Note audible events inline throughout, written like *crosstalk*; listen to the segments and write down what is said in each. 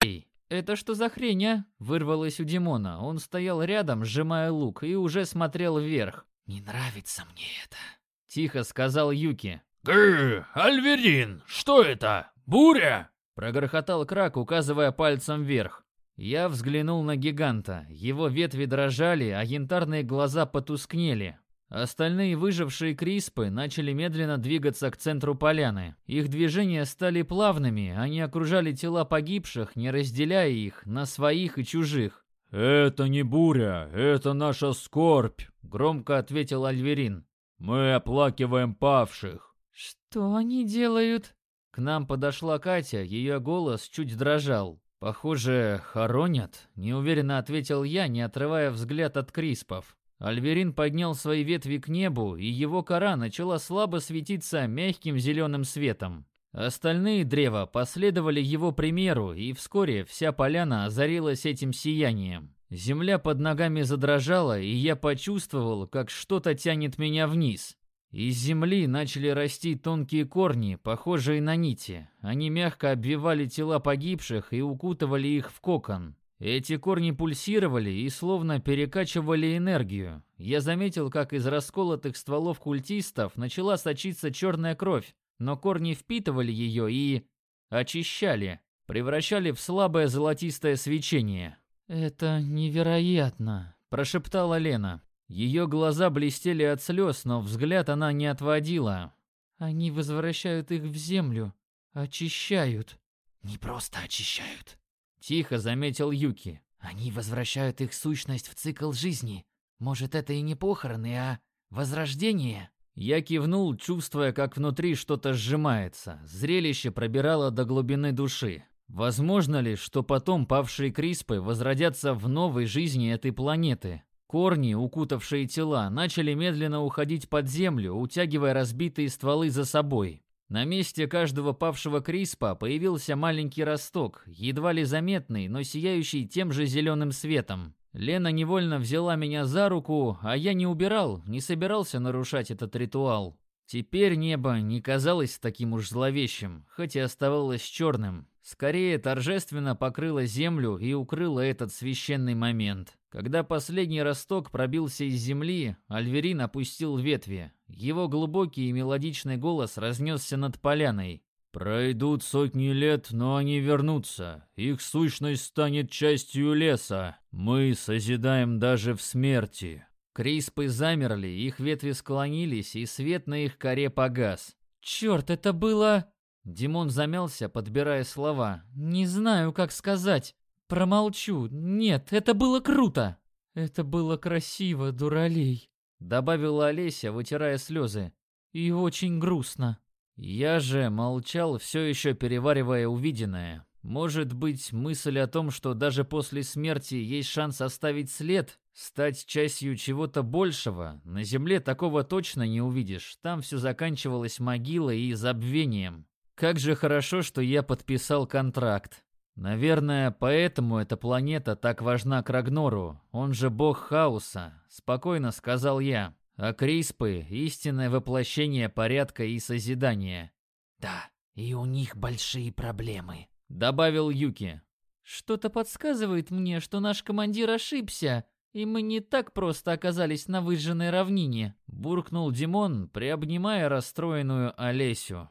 «Эй, это что за хрень, а?» Вырвалось у Димона. Он стоял рядом, сжимая лук, и уже смотрел вверх. «Не нравится мне это», — тихо сказал Юки. «Гы, Альверин, что это? Буря?» Прогрохотал Крак, указывая пальцем вверх. Я взглянул на гиганта. Его ветви дрожали, а янтарные глаза потускнели. Остальные выжившие криспы начали медленно двигаться к центру поляны. Их движения стали плавными, они окружали тела погибших, не разделяя их на своих и чужих. «Это не буря, это наша скорбь», — громко ответил Альверин. «Мы оплакиваем павших». «Что они делают?» К нам подошла Катя, ее голос чуть дрожал. «Похоже, хоронят», — неуверенно ответил я, не отрывая взгляд от криспов. Альверин поднял свои ветви к небу, и его кора начала слабо светиться мягким зеленым светом. Остальные древа последовали его примеру, и вскоре вся поляна озарилась этим сиянием. Земля под ногами задрожала, и я почувствовал, как что-то тянет меня вниз. Из земли начали расти тонкие корни, похожие на нити. Они мягко обвивали тела погибших и укутывали их в кокон. Эти корни пульсировали и словно перекачивали энергию. Я заметил, как из расколотых стволов культистов начала сочиться черная кровь, но корни впитывали ее и... очищали, превращали в слабое золотистое свечение. «Это невероятно», – прошептала Лена. Ее глаза блестели от слез, но взгляд она не отводила. «Они возвращают их в землю, очищают». «Не просто очищают», Тихо заметил Юки. Они возвращают их сущность в цикл жизни. Может, это и не похороны, а возрождение? Я кивнул, чувствуя, как внутри что-то сжимается. Зрелище пробирало до глубины души. Возможно ли, что потом павшие криспы возродятся в новой жизни этой планеты? Корни, укутавшие тела, начали медленно уходить под землю, утягивая разбитые стволы за собой. На месте каждого павшего Криспа появился маленький росток, едва ли заметный, но сияющий тем же зеленым светом. Лена невольно взяла меня за руку, а я не убирал, не собирался нарушать этот ритуал. Теперь небо не казалось таким уж зловещим, хоть и оставалось черным. Скорее торжественно покрыло землю и укрыло этот священный момент. Когда последний росток пробился из земли, Альверин опустил ветви. Его глубокий и мелодичный голос разнесся над поляной. «Пройдут сотни лет, но они вернутся. Их сущность станет частью леса. Мы созидаем даже в смерти». Криспы замерли, их ветви склонились, и свет на их коре погас. «Черт, это было...» Димон замялся, подбирая слова. «Не знаю, как сказать. Промолчу. Нет, это было круто!» «Это было красиво, дуралей», — добавила Олеся, вытирая слезы. «И очень грустно». Я же молчал, все еще переваривая увиденное. Может быть, мысль о том, что даже после смерти есть шанс оставить след, стать частью чего-то большего, на земле такого точно не увидишь. Там все заканчивалось могилой и забвением. Как же хорошо, что я подписал контракт. Наверное, поэтому эта планета так важна Крагнору. Он же бог хаоса, спокойно сказал я. А Криспы — истинное воплощение порядка и созидания. Да, и у них большие проблемы, добавил Юки. Что-то подсказывает мне, что наш командир ошибся, и мы не так просто оказались на выжженной равнине, буркнул Димон, приобнимая расстроенную Олесю.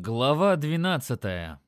Глава 12.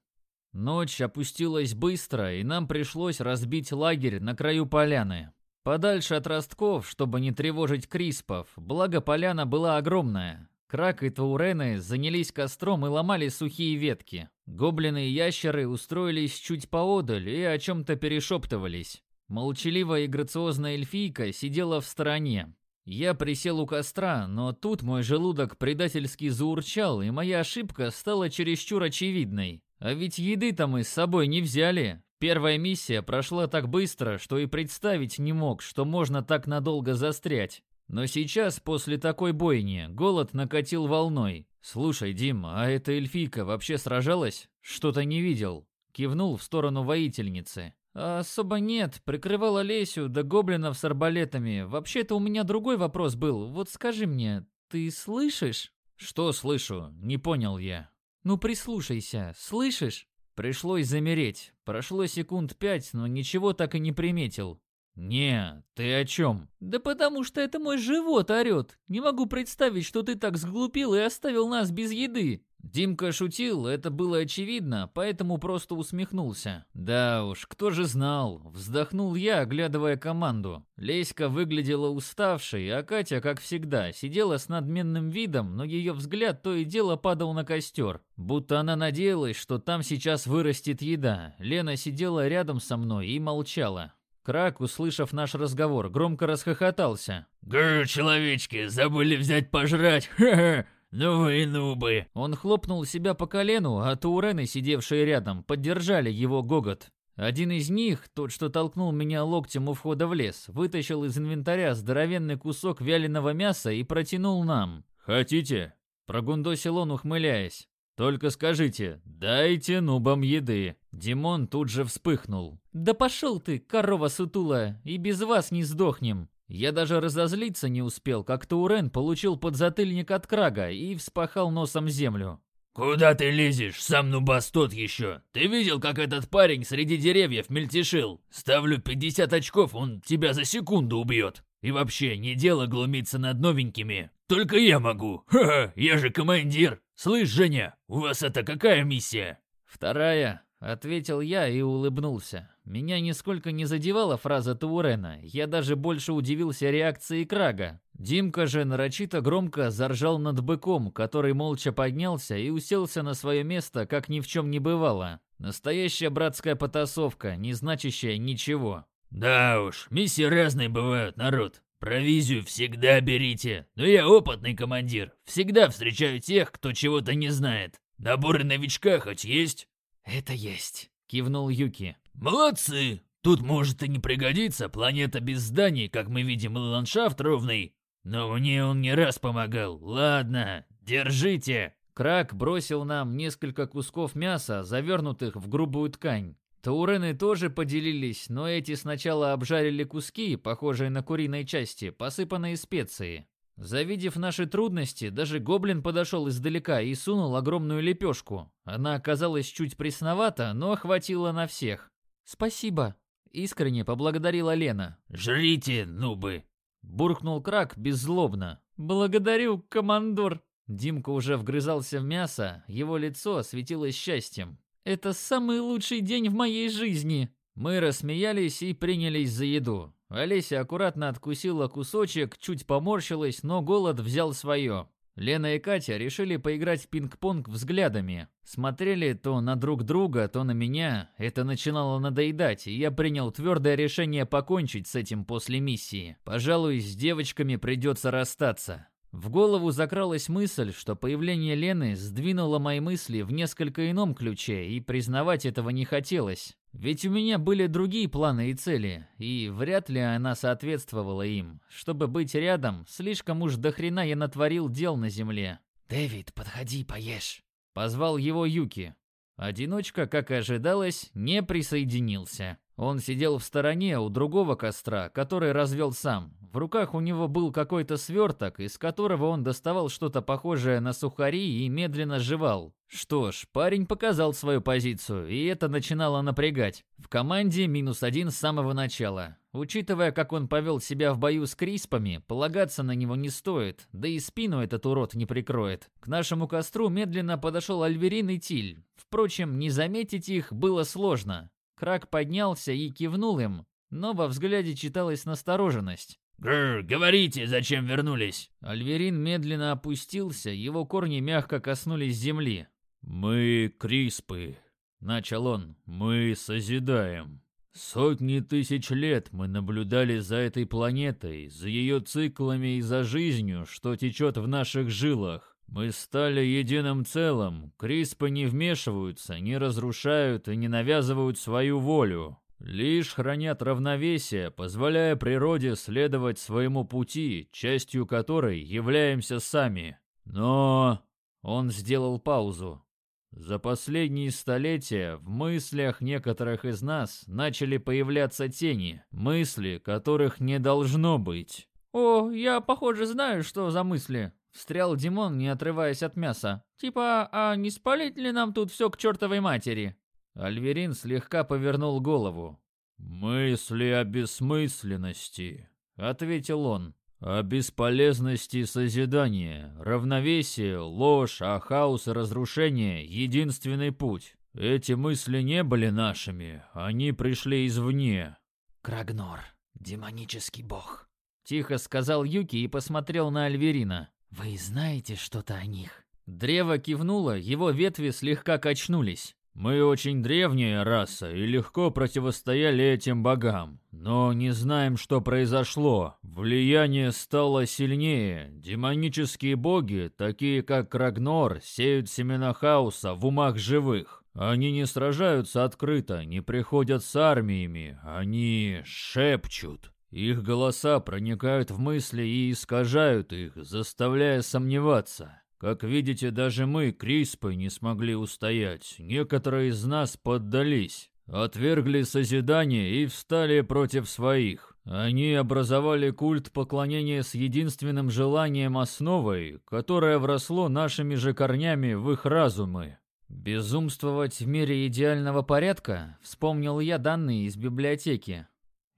Ночь опустилась быстро, и нам пришлось разбить лагерь на краю поляны. Подальше от ростков, чтобы не тревожить криспов, благо поляна была огромная. Крак и Таурены занялись костром и ломали сухие ветки. Гоблины и ящеры устроились чуть поодаль и о чем-то перешептывались. Молчаливая и грациозная эльфийка сидела в стороне, я присел у костра, но тут мой желудок предательски заурчал, и моя ошибка стала чересчур очевидной. А ведь еды-то мы с собой не взяли. Первая миссия прошла так быстро, что и представить не мог, что можно так надолго застрять. Но сейчас, после такой бойни, голод накатил волной. «Слушай, Дим, а эта эльфийка вообще сражалась? Что-то не видел». Кивнул в сторону воительницы. А «Особо нет. Прикрывала Лесю да гоблинов с арбалетами. Вообще-то у меня другой вопрос был. Вот скажи мне, ты слышишь?» «Что слышу? Не понял я». «Ну прислушайся. Слышишь?» Пришлось замереть. Прошло секунд пять, но ничего так и не приметил. «Не, ты о чем?» «Да потому что это мой живот орет. Не могу представить, что ты так сглупил и оставил нас без еды». Димка шутил, это было очевидно, поэтому просто усмехнулся. Да уж, кто же знал. Вздохнул я, оглядывая команду. Леська выглядела уставшей, а Катя, как всегда, сидела с надменным видом, но ее взгляд то и дело падал на костер. Будто она надеялась, что там сейчас вырастет еда. Лена сидела рядом со мной и молчала. Крак, услышав наш разговор, громко расхохотался. «Гррр, человечки, забыли взять пожрать! *laughs* Ха-ха! Ну вы нубы!» Он хлопнул себя по колену, а Турены, сидевшие рядом, поддержали его гогот. Один из них, тот, что толкнул меня локтем у входа в лес, вытащил из инвентаря здоровенный кусок вяленого мяса и протянул нам. «Хотите?» – прогундосил он, ухмыляясь. Только скажите, дайте нубам еды. Димон тут же вспыхнул. Да пошел ты, корова сутулая, и без вас не сдохнем. Я даже разозлиться не успел, как Таурен получил подзатыльник от Крага и вспахал носом землю. «Куда ты лезешь, сам нубас тот еще? Ты видел, как этот парень среди деревьев мельтешил? Ставлю 50 очков, он тебя за секунду убьет. И вообще, не дело глумиться над новенькими. Только я могу. Ха-ха, я же командир. «Слышь, Женя, у вас это какая миссия?» «Вторая», — ответил я и улыбнулся. Меня нисколько не задевала фраза Таурена, я даже больше удивился реакции Крага. Димка же нарочито громко заржал над быком, который молча поднялся и уселся на свое место, как ни в чем не бывало. Настоящая братская потасовка, не значащая ничего. «Да уж, миссии разные бывают, народ. «Провизию всегда берите, но я опытный командир, всегда встречаю тех, кто чего-то не знает. Наборы новичка хоть есть?» «Это есть», — кивнул Юки. «Молодцы! Тут может и не пригодиться, планета без зданий, как мы видим, и ландшафт ровный. Но мне он не раз помогал. Ладно, держите!» Крак бросил нам несколько кусков мяса, завернутых в грубую ткань. Таурены тоже поделились, но эти сначала обжарили куски, похожие на куриной части, посыпанные специи. Завидев наши трудности, даже гоблин подошел издалека и сунул огромную лепешку. Она оказалась чуть пресновата, но хватило на всех. «Спасибо», — искренне поблагодарила Лена. «Жрите, нубы!» — буркнул Крак беззлобно. «Благодарю, командор!» Димка уже вгрызался в мясо, его лицо светилось счастьем. Это самый лучший день в моей жизни. Мы рассмеялись и принялись за еду. Олеся аккуратно откусила кусочек, чуть поморщилась, но голод взял свое. Лена и Катя решили поиграть в пинг-понг взглядами. Смотрели то на друг друга, то на меня. Это начинало надоедать, и я принял твердое решение покончить с этим после миссии. Пожалуй, с девочками придется расстаться. В голову закралась мысль, что появление Лены сдвинуло мои мысли в несколько ином ключе, и признавать этого не хотелось. Ведь у меня были другие планы и цели, и вряд ли она соответствовала им. Чтобы быть рядом, слишком уж до хрена я натворил дел на земле. «Дэвид, подходи, поешь», — позвал его Юки. Одиночка, как и ожидалось, не присоединился. Он сидел в стороне у другого костра, который развел сам. В руках у него был какой-то сверток, из которого он доставал что-то похожее на сухари и медленно жевал. Что ж, парень показал свою позицию, и это начинало напрягать. В команде минус один с самого начала. Учитывая, как он повел себя в бою с Криспами, полагаться на него не стоит, да и спину этот урод не прикроет. К нашему костру медленно подошел Альверин и Тиль. Впрочем, не заметить их было сложно. Крак поднялся и кивнул им, но во взгляде читалась настороженность. «Гррр, говорите, зачем вернулись?» Альверин медленно опустился, его корни мягко коснулись земли. «Мы криспы», — начал он, — «мы созидаем. Сотни тысяч лет мы наблюдали за этой планетой, за ее циклами и за жизнью, что течет в наших жилах. Мы стали единым целым, Криспы не вмешиваются, не разрушают и не навязывают свою волю. Лишь хранят равновесие, позволяя природе следовать своему пути, частью которой являемся сами. Но... Он сделал паузу. За последние столетия в мыслях некоторых из нас начали появляться тени, мысли, которых не должно быть. «О, я, похоже, знаю, что за мысли», Встрял Димон, не отрываясь от мяса. «Типа, а не спалить ли нам тут все к чертовой матери?» Альверин слегка повернул голову. «Мысли о бессмысленности», — ответил он. «О бесполезности созидания, равновесие, ложь, а хаос и разрушение — единственный путь. Эти мысли не были нашими, они пришли извне». «Крагнор, демонический бог», — тихо сказал Юки и посмотрел на Альверина. «Вы знаете что-то о них?» Древо кивнуло, его ветви слегка качнулись. Мы очень древняя раса и легко противостояли этим богам, но не знаем, что произошло. Влияние стало сильнее. Демонические боги, такие как Рагнор, сеют семена хаоса в умах живых. Они не сражаются открыто, не приходят с армиями, они шепчут. Их голоса проникают в мысли и искажают их, заставляя сомневаться. Как видите, даже мы, Криспы, не смогли устоять. Некоторые из нас поддались, отвергли созидание и встали против своих. Они образовали культ поклонения с единственным желанием основой, которое вросло нашими же корнями в их разумы. «Безумствовать в мире идеального порядка?» — вспомнил я данные из библиотеки.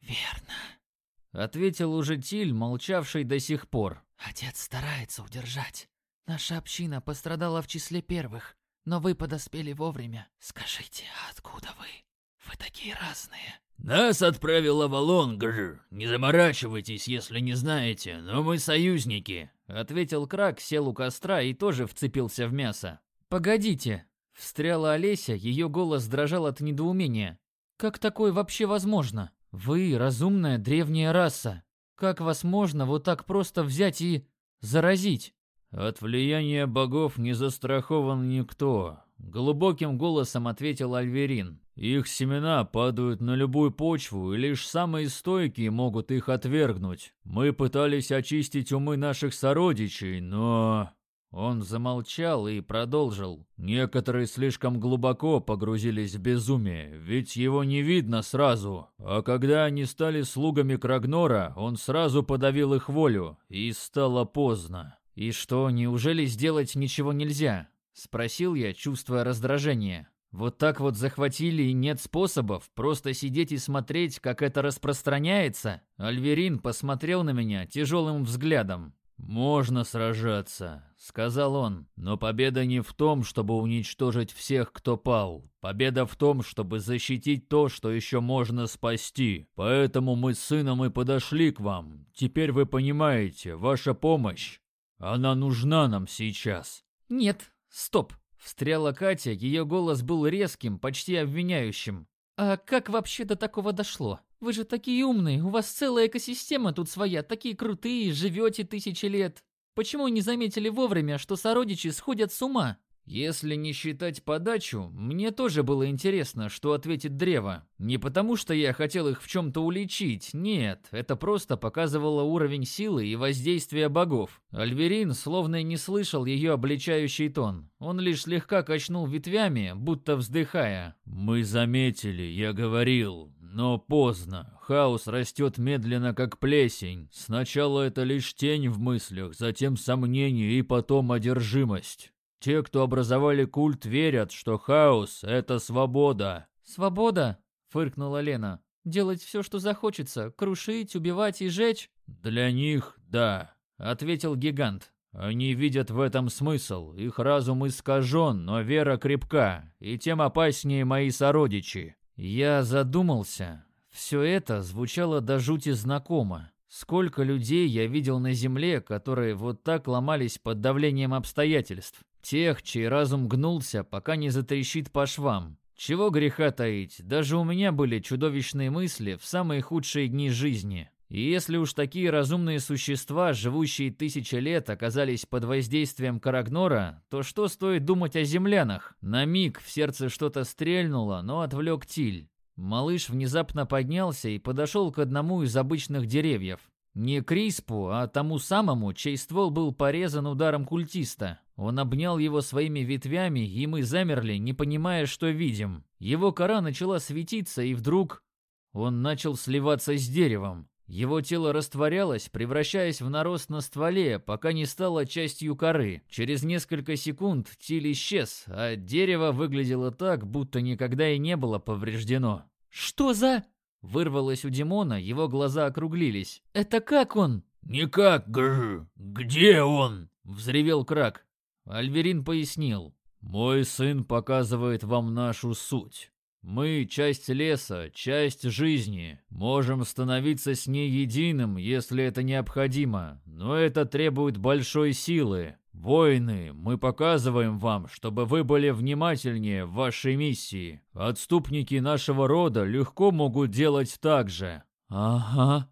«Верно», — ответил уже Тиль, молчавший до сих пор. «Отец старается удержать. Наша община пострадала в числе первых, но вы подоспели вовремя. Скажите, откуда вы? Вы такие разные. Нас отправил Авалон, Не заморачивайтесь, если не знаете, но мы союзники. Ответил Крак, сел у костра и тоже вцепился в мясо. Погодите. Встряла Олеся, ее голос дрожал от недоумения. Как такое вообще возможно? Вы разумная древняя раса. Как вас можно вот так просто взять и заразить? «От влияния богов не застрахован никто», — глубоким голосом ответил Альверин. «Их семена падают на любую почву, и лишь самые стойкие могут их отвергнуть. Мы пытались очистить умы наших сородичей, но...» Он замолчал и продолжил. Некоторые слишком глубоко погрузились в безумие, ведь его не видно сразу. А когда они стали слугами Крагнора, он сразу подавил их волю, и стало поздно. «И что, неужели сделать ничего нельзя?» — спросил я, чувствуя раздражение. «Вот так вот захватили и нет способов просто сидеть и смотреть, как это распространяется?» Альверин посмотрел на меня тяжелым взглядом. «Можно сражаться», — сказал он, — «но победа не в том, чтобы уничтожить всех, кто пал. Победа в том, чтобы защитить то, что еще можно спасти. Поэтому мы с сыном и подошли к вам. Теперь вы понимаете, ваша помощь она нужна нам сейчас. Нет, стоп. Встряла Катя, ее голос был резким, почти обвиняющим. А как вообще до такого дошло? Вы же такие умные, у вас целая экосистема тут своя, такие крутые, живете тысячи лет. Почему не заметили вовремя, что сородичи сходят с ума? Если не считать подачу, мне тоже было интересно, что ответит древо. Не потому, что я хотел их в чем-то уличить, нет, это просто показывало уровень силы и воздействия богов. Альверин словно не слышал ее обличающий тон. Он лишь слегка качнул ветвями, будто вздыхая. «Мы заметили, я говорил, но поздно. Хаос растет медленно, как плесень. Сначала это лишь тень в мыслях, затем сомнение и потом одержимость. Те, кто образовали культ, верят, что хаос — это свобода. «Свобода?» — фыркнула Лена. «Делать все, что захочется, крушить, убивать и жечь?» «Для них — да», — ответил гигант. «Они видят в этом смысл. Их разум искажен, но вера крепка, и тем опаснее мои сородичи». Я задумался. Все это звучало до жути знакомо. Сколько людей я видел на земле, которые вот так ломались под давлением обстоятельств. Тех, чей разум гнулся, пока не затрещит по швам. Чего греха таить, даже у меня были чудовищные мысли в самые худшие дни жизни. И если уж такие разумные существа, живущие тысячи лет, оказались под воздействием Карагнора, то что стоит думать о землянах? На миг в сердце что-то стрельнуло, но отвлек Тиль. Малыш внезапно поднялся и подошел к одному из обычных деревьев. Не Криспу, а тому самому, чей ствол был порезан ударом культиста. Он обнял его своими ветвями, и мы замерли, не понимая, что видим. Его кора начала светиться, и вдруг... Он начал сливаться с деревом. Его тело растворялось, превращаясь в нарост на стволе, пока не стало частью коры. Через несколько секунд Тиль исчез, а дерево выглядело так, будто никогда и не было повреждено. «Что за...» Вырвалось у Димона, его глаза округлились. «Это как он?» «Никак, гр... Где он?» — взревел Крак. Альверин пояснил. «Мой сын показывает вам нашу суть. Мы — часть леса, часть жизни. Можем становиться с ней единым, если это необходимо, но это требует большой силы. Воины, мы показываем вам, чтобы вы были внимательнее в вашей миссии. Отступники нашего рода легко могут делать так же». «Ага.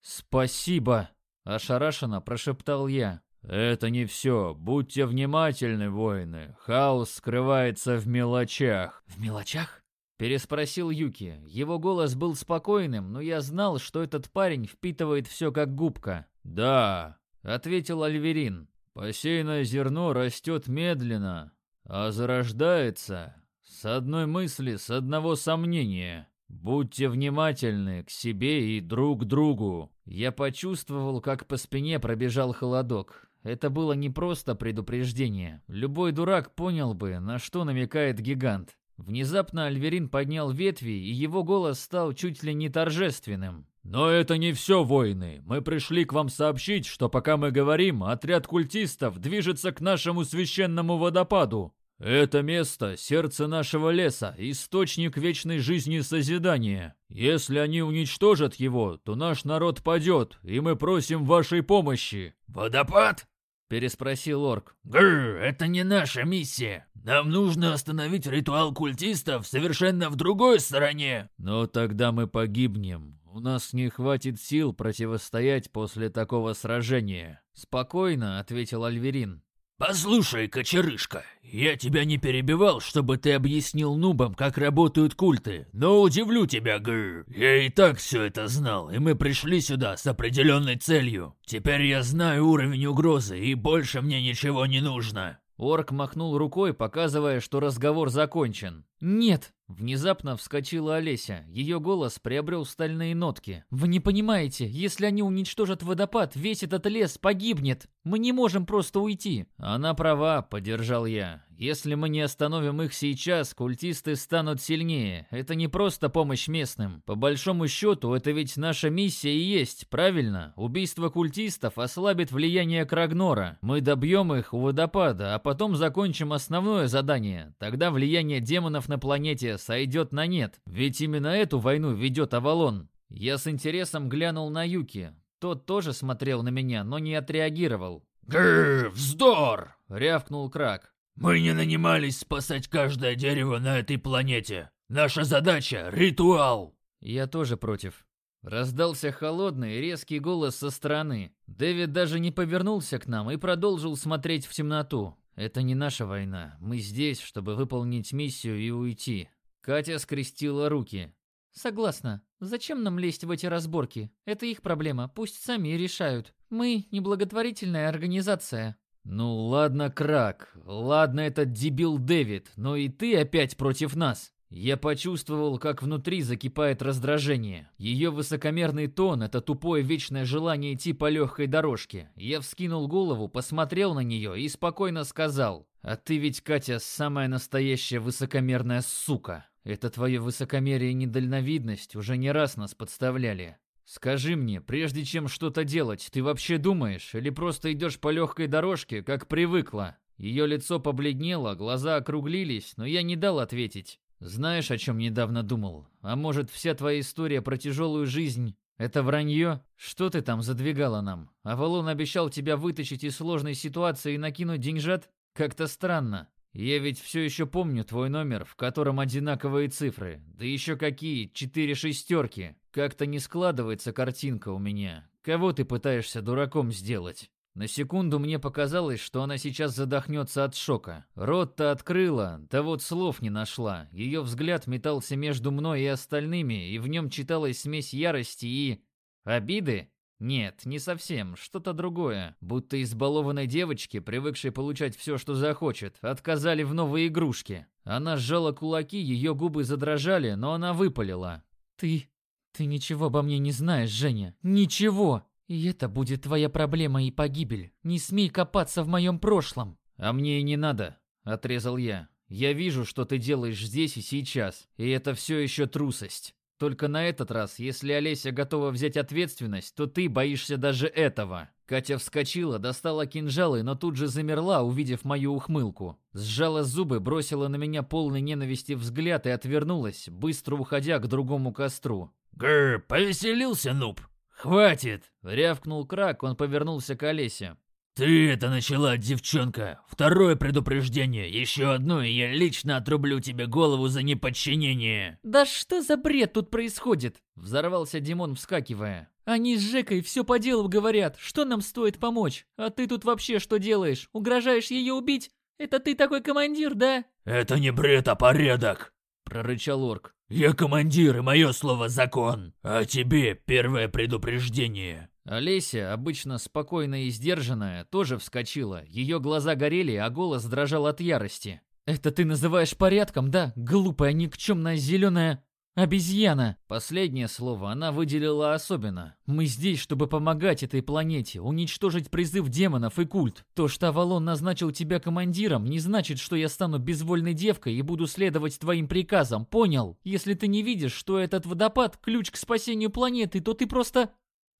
Спасибо», — ошарашенно прошептал я. «Это не все. Будьте внимательны, воины. Хаос скрывается в мелочах». «В мелочах?» Переспросил Юки. Его голос был спокойным, но я знал, что этот парень впитывает все как губка. «Да», — ответил Альверин. «Посеянное зерно растет медленно, а зарождается с одной мысли, с одного сомнения. Будьте внимательны к себе и друг другу». Я почувствовал, как по спине пробежал холодок. Это было не просто предупреждение. Любой дурак понял бы, на что намекает гигант. Внезапно Альверин поднял ветви, и его голос стал чуть ли не торжественным. «Но это не все, воины. Мы пришли к вам сообщить, что пока мы говорим, отряд культистов движется к нашему священному водопаду. Это место — сердце нашего леса, источник вечной жизни созидания. Если они уничтожат его, то наш народ падет, и мы просим вашей помощи». «Водопад?» переспросил орк. Грр, это не наша миссия. Нам нужно остановить ритуал культистов совершенно в другой стороне. Но тогда мы погибнем. У нас не хватит сил противостоять после такого сражения. Спокойно, ответил Альверин. «Послушай, кочерышка, я тебя не перебивал, чтобы ты объяснил нубам, как работают культы, но удивлю тебя, гр. Я и так все это знал, и мы пришли сюда с определенной целью. Теперь я знаю уровень угрозы, и больше мне ничего не нужно». Орк махнул рукой, показывая, что разговор закончен. «Нет!» Внезапно вскочила Олеся. Ее голос приобрел стальные нотки. «Вы не понимаете, если они уничтожат водопад, весь этот лес погибнет. Мы не можем просто уйти». «Она права», — поддержал я. «Если мы не остановим их сейчас, культисты станут сильнее. Это не просто помощь местным. По большому счету, это ведь наша миссия и есть, правильно? Убийство культистов ослабит влияние Крагнора. Мы добьем их у водопада, а потом закончим основное задание. Тогда влияние демонов на планете сойдет на нет. Ведь именно эту войну ведет Авалон. Я с интересом глянул на Юки. Тот тоже смотрел на меня, но не отреагировал. «Гррр, вздор!» — рявкнул Крак. «Мы не нанимались спасать каждое дерево на этой планете. Наша задача — ритуал!» Я тоже против. Раздался холодный, резкий голос со стороны. Дэвид даже не повернулся к нам и продолжил смотреть в темноту. «Это не наша война. Мы здесь, чтобы выполнить миссию и уйти». Катя скрестила руки. «Согласна. Зачем нам лезть в эти разборки? Это их проблема, пусть сами решают. Мы не благотворительная организация». «Ну ладно, Крак, ладно этот дебил Дэвид, но и ты опять против нас». Я почувствовал, как внутри закипает раздражение. Ее высокомерный тон — это тупое вечное желание идти по легкой дорожке. Я вскинул голову, посмотрел на нее и спокойно сказал, «А ты ведь, Катя, самая настоящая высокомерная сука. Это твое высокомерие и недальновидность уже не раз нас подставляли. Скажи мне, прежде чем что-то делать, ты вообще думаешь или просто идешь по легкой дорожке, как привыкла?» Ее лицо побледнело, глаза округлились, но я не дал ответить. Знаешь, о чем недавно думал? А может, вся твоя история про тяжелую жизнь — это вранье? Что ты там задвигала нам? Авалон обещал тебя вытащить из сложной ситуации и накинуть деньжат? Как-то странно. Я ведь все еще помню твой номер, в котором одинаковые цифры. Да еще какие, четыре шестерки. Как-то не складывается картинка у меня. Кого ты пытаешься дураком сделать? На секунду мне показалось, что она сейчас задохнется от шока. Рот-то открыла, да вот слов не нашла. Ее взгляд метался между мной и остальными, и в нем читалась смесь ярости и... Обиды? Нет, не совсем, что-то другое. Будто избалованной девочке, привыкшей получать все, что захочет, отказали в новые игрушки. Она сжала кулаки, ее губы задрожали, но она выпалила. «Ты Ты ничего обо мне не знаешь, Женя. Ничего. И это будет твоя проблема и погибель. Не смей копаться в моем прошлом. А мне и не надо, отрезал я. Я вижу, что ты делаешь здесь и сейчас, и это все еще трусость. Только на этот раз, если Олеся готова взять ответственность, то ты боишься даже этого. Катя вскочила, достала кинжалы, но тут же замерла, увидев мою ухмылку. Сжала зубы, бросила на меня полный ненависти взгляд и отвернулась, быстро уходя к другому костру. «Гррр, повеселился, нуб! Хватит!» — рявкнул Крак, он повернулся к Олесе. «Ты это начала, девчонка! Второе предупреждение! Еще одно, и я лично отрублю тебе голову за неподчинение!» «Да что за бред тут происходит?» — взорвался Димон, вскакивая. «Они с Жекой все по делу говорят, что нам стоит помочь? А ты тут вообще что делаешь? Угрожаешь ее убить? Это ты такой командир, да?» «Это не бред, а порядок!» — прорычал орк. «Я командир, и мое слово закон, а тебе первое предупреждение!» Олеся, обычно спокойная и сдержанная, тоже вскочила. Ее глаза горели, а голос дрожал от ярости. «Это ты называешь порядком, да? Глупая, никчемная, зеленая обезьяна!» Последнее слово она выделила особенно. «Мы здесь, чтобы помогать этой планете, уничтожить призыв демонов и культ. То, что Авалон назначил тебя командиром, не значит, что я стану безвольной девкой и буду следовать твоим приказам, понял? Если ты не видишь, что этот водопад – ключ к спасению планеты, то ты просто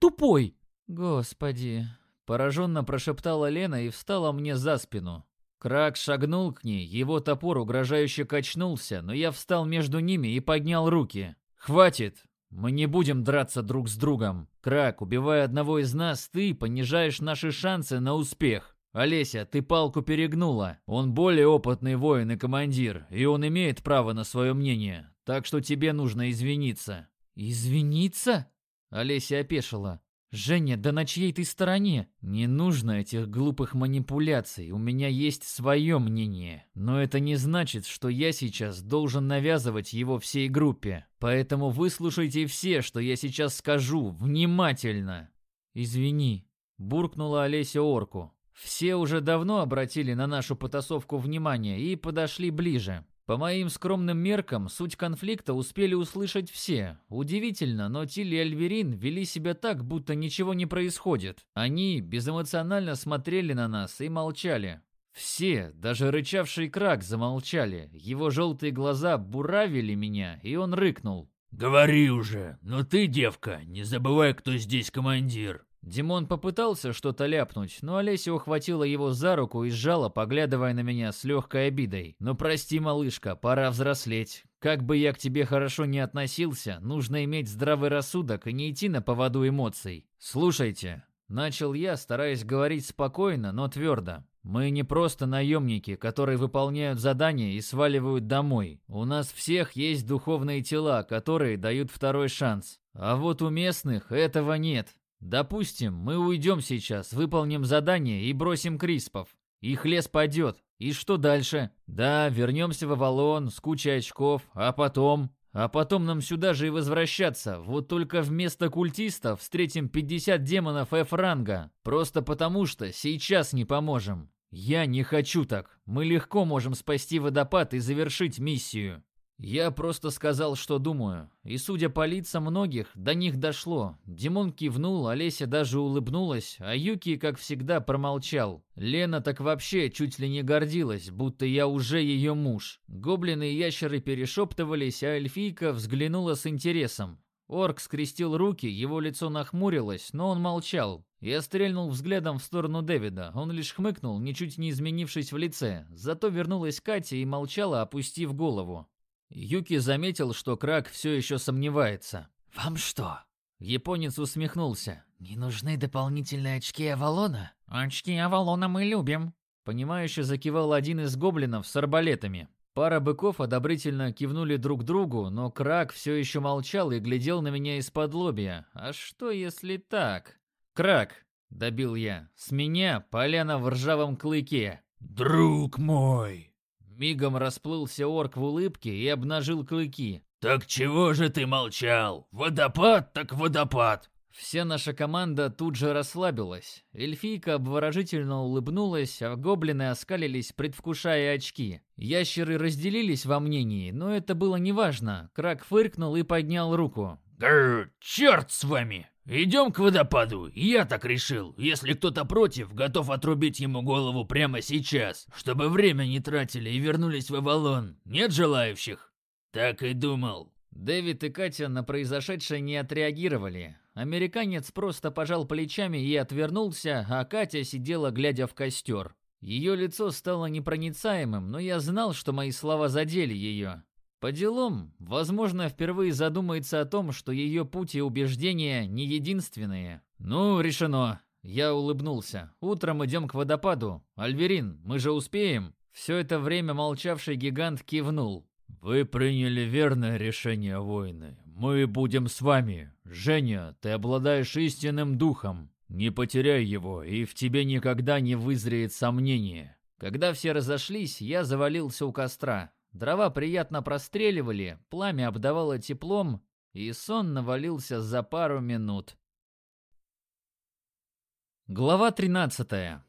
тупой!» «Господи!» – пораженно прошептала Лена и встала мне за спину. Крак шагнул к ней, его топор угрожающе качнулся, но я встал между ними и поднял руки. «Хватит! Мы не будем драться друг с другом. Крак, убивая одного из нас, ты понижаешь наши шансы на успех. Олеся, ты палку перегнула. Он более опытный воин и командир, и он имеет право на свое мнение, так что тебе нужно извиниться». «Извиниться?» Олеся опешила. «Женя, да на чьей ты стороне?» «Не нужно этих глупых манипуляций, у меня есть свое мнение. Но это не значит, что я сейчас должен навязывать его всей группе. Поэтому выслушайте все, что я сейчас скажу, внимательно!» «Извини», — буркнула Олеся орку. Все уже давно обратили на нашу потасовку внимание и подошли ближе. По моим скромным меркам, суть конфликта успели услышать все. Удивительно, но Тиль и Альверин вели себя так, будто ничего не происходит. Они безэмоционально смотрели на нас и молчали. Все, даже рычавший крак, замолчали. Его желтые глаза буравили меня, и он рыкнул. «Говори уже, но ты, девка, не забывай, кто здесь командир. Димон попытался что-то ляпнуть, но Олеся ухватила его за руку и сжала, поглядывая на меня с легкой обидой. «Ну прости, малышка, пора взрослеть. Как бы я к тебе хорошо не относился, нужно иметь здравый рассудок и не идти на поводу эмоций. Слушайте». Начал я, стараясь говорить спокойно, но твердо. Мы не просто наемники, которые выполняют задания и сваливают домой. У нас всех есть духовные тела, которые дают второй шанс. А вот у местных этого нет. Допустим, мы уйдем сейчас, выполним задание и бросим Криспов. Их лес падет. И что дальше? Да, вернемся в Авалон с кучей очков, а потом... А потом нам сюда же и возвращаться. Вот только вместо культистов встретим 50 демонов F-ранга. Просто потому что сейчас не поможем. Я не хочу так. Мы легко можем спасти водопад и завершить миссию. Я просто сказал, что думаю, и, судя по лицам многих, до них дошло. Димон кивнул, Олеся даже улыбнулась, а Юки, как всегда, промолчал. Лена так вообще чуть ли не гордилась, будто я уже ее муж. Гоблины и ящеры перешептывались, а эльфийка взглянула с интересом. Орк скрестил руки, его лицо нахмурилось, но он молчал. Я стрельнул взглядом в сторону Дэвида. Он лишь хмыкнул, ничуть не изменившись в лице. Зато вернулась Катя и молчала, опустив голову. Юки заметил, что Крак все еще сомневается. «Вам что?» Японец усмехнулся. «Не нужны дополнительные очки Авалона?» «Очки Авалона мы любим», — понимающе закивал один из гоблинов с арбалетами. Пара быков одобрительно кивнули друг другу, но Крак все еще молчал и глядел на меня из-под лобья. «А что если так?» «Крак!» — добил я. «С меня поляна в ржавом клыке!» «Друг мой!» Мигом расплылся орк в улыбке и обнажил клыки. «Так чего же ты молчал? Водопад так водопад!» Вся наша команда тут же расслабилась. Эльфийка обворожительно улыбнулась, а гоблины оскалились, предвкушая очки. Ящеры разделились во мнении, но это было неважно. Крак фыркнул и поднял руку. Гррр, черт с вами! Идем к водопаду, я так решил. Если кто-то против, готов отрубить ему голову прямо сейчас, чтобы время не тратили и вернулись в Авалон. Нет желающих? Так и думал. Дэвид и Катя на произошедшее не отреагировали. Американец просто пожал плечами и отвернулся, а Катя сидела, глядя в костер. Ее лицо стало непроницаемым, но я знал, что мои слова задели ее. По делам, возможно, впервые задумается о том, что ее путь и убеждения не единственные. Ну, решено. Я улыбнулся. Утром идем к водопаду. Альверин, мы же успеем? Все это время молчавший гигант кивнул. Вы приняли верное решение, воины. Мы будем с вами. Женя, ты обладаешь истинным духом. Не потеряй его, и в тебе никогда не вызреет сомнение. Когда все разошлись, я завалился у костра. Дрова приятно простреливали, пламя обдавало теплом, и сон навалился за пару минут. Глава 13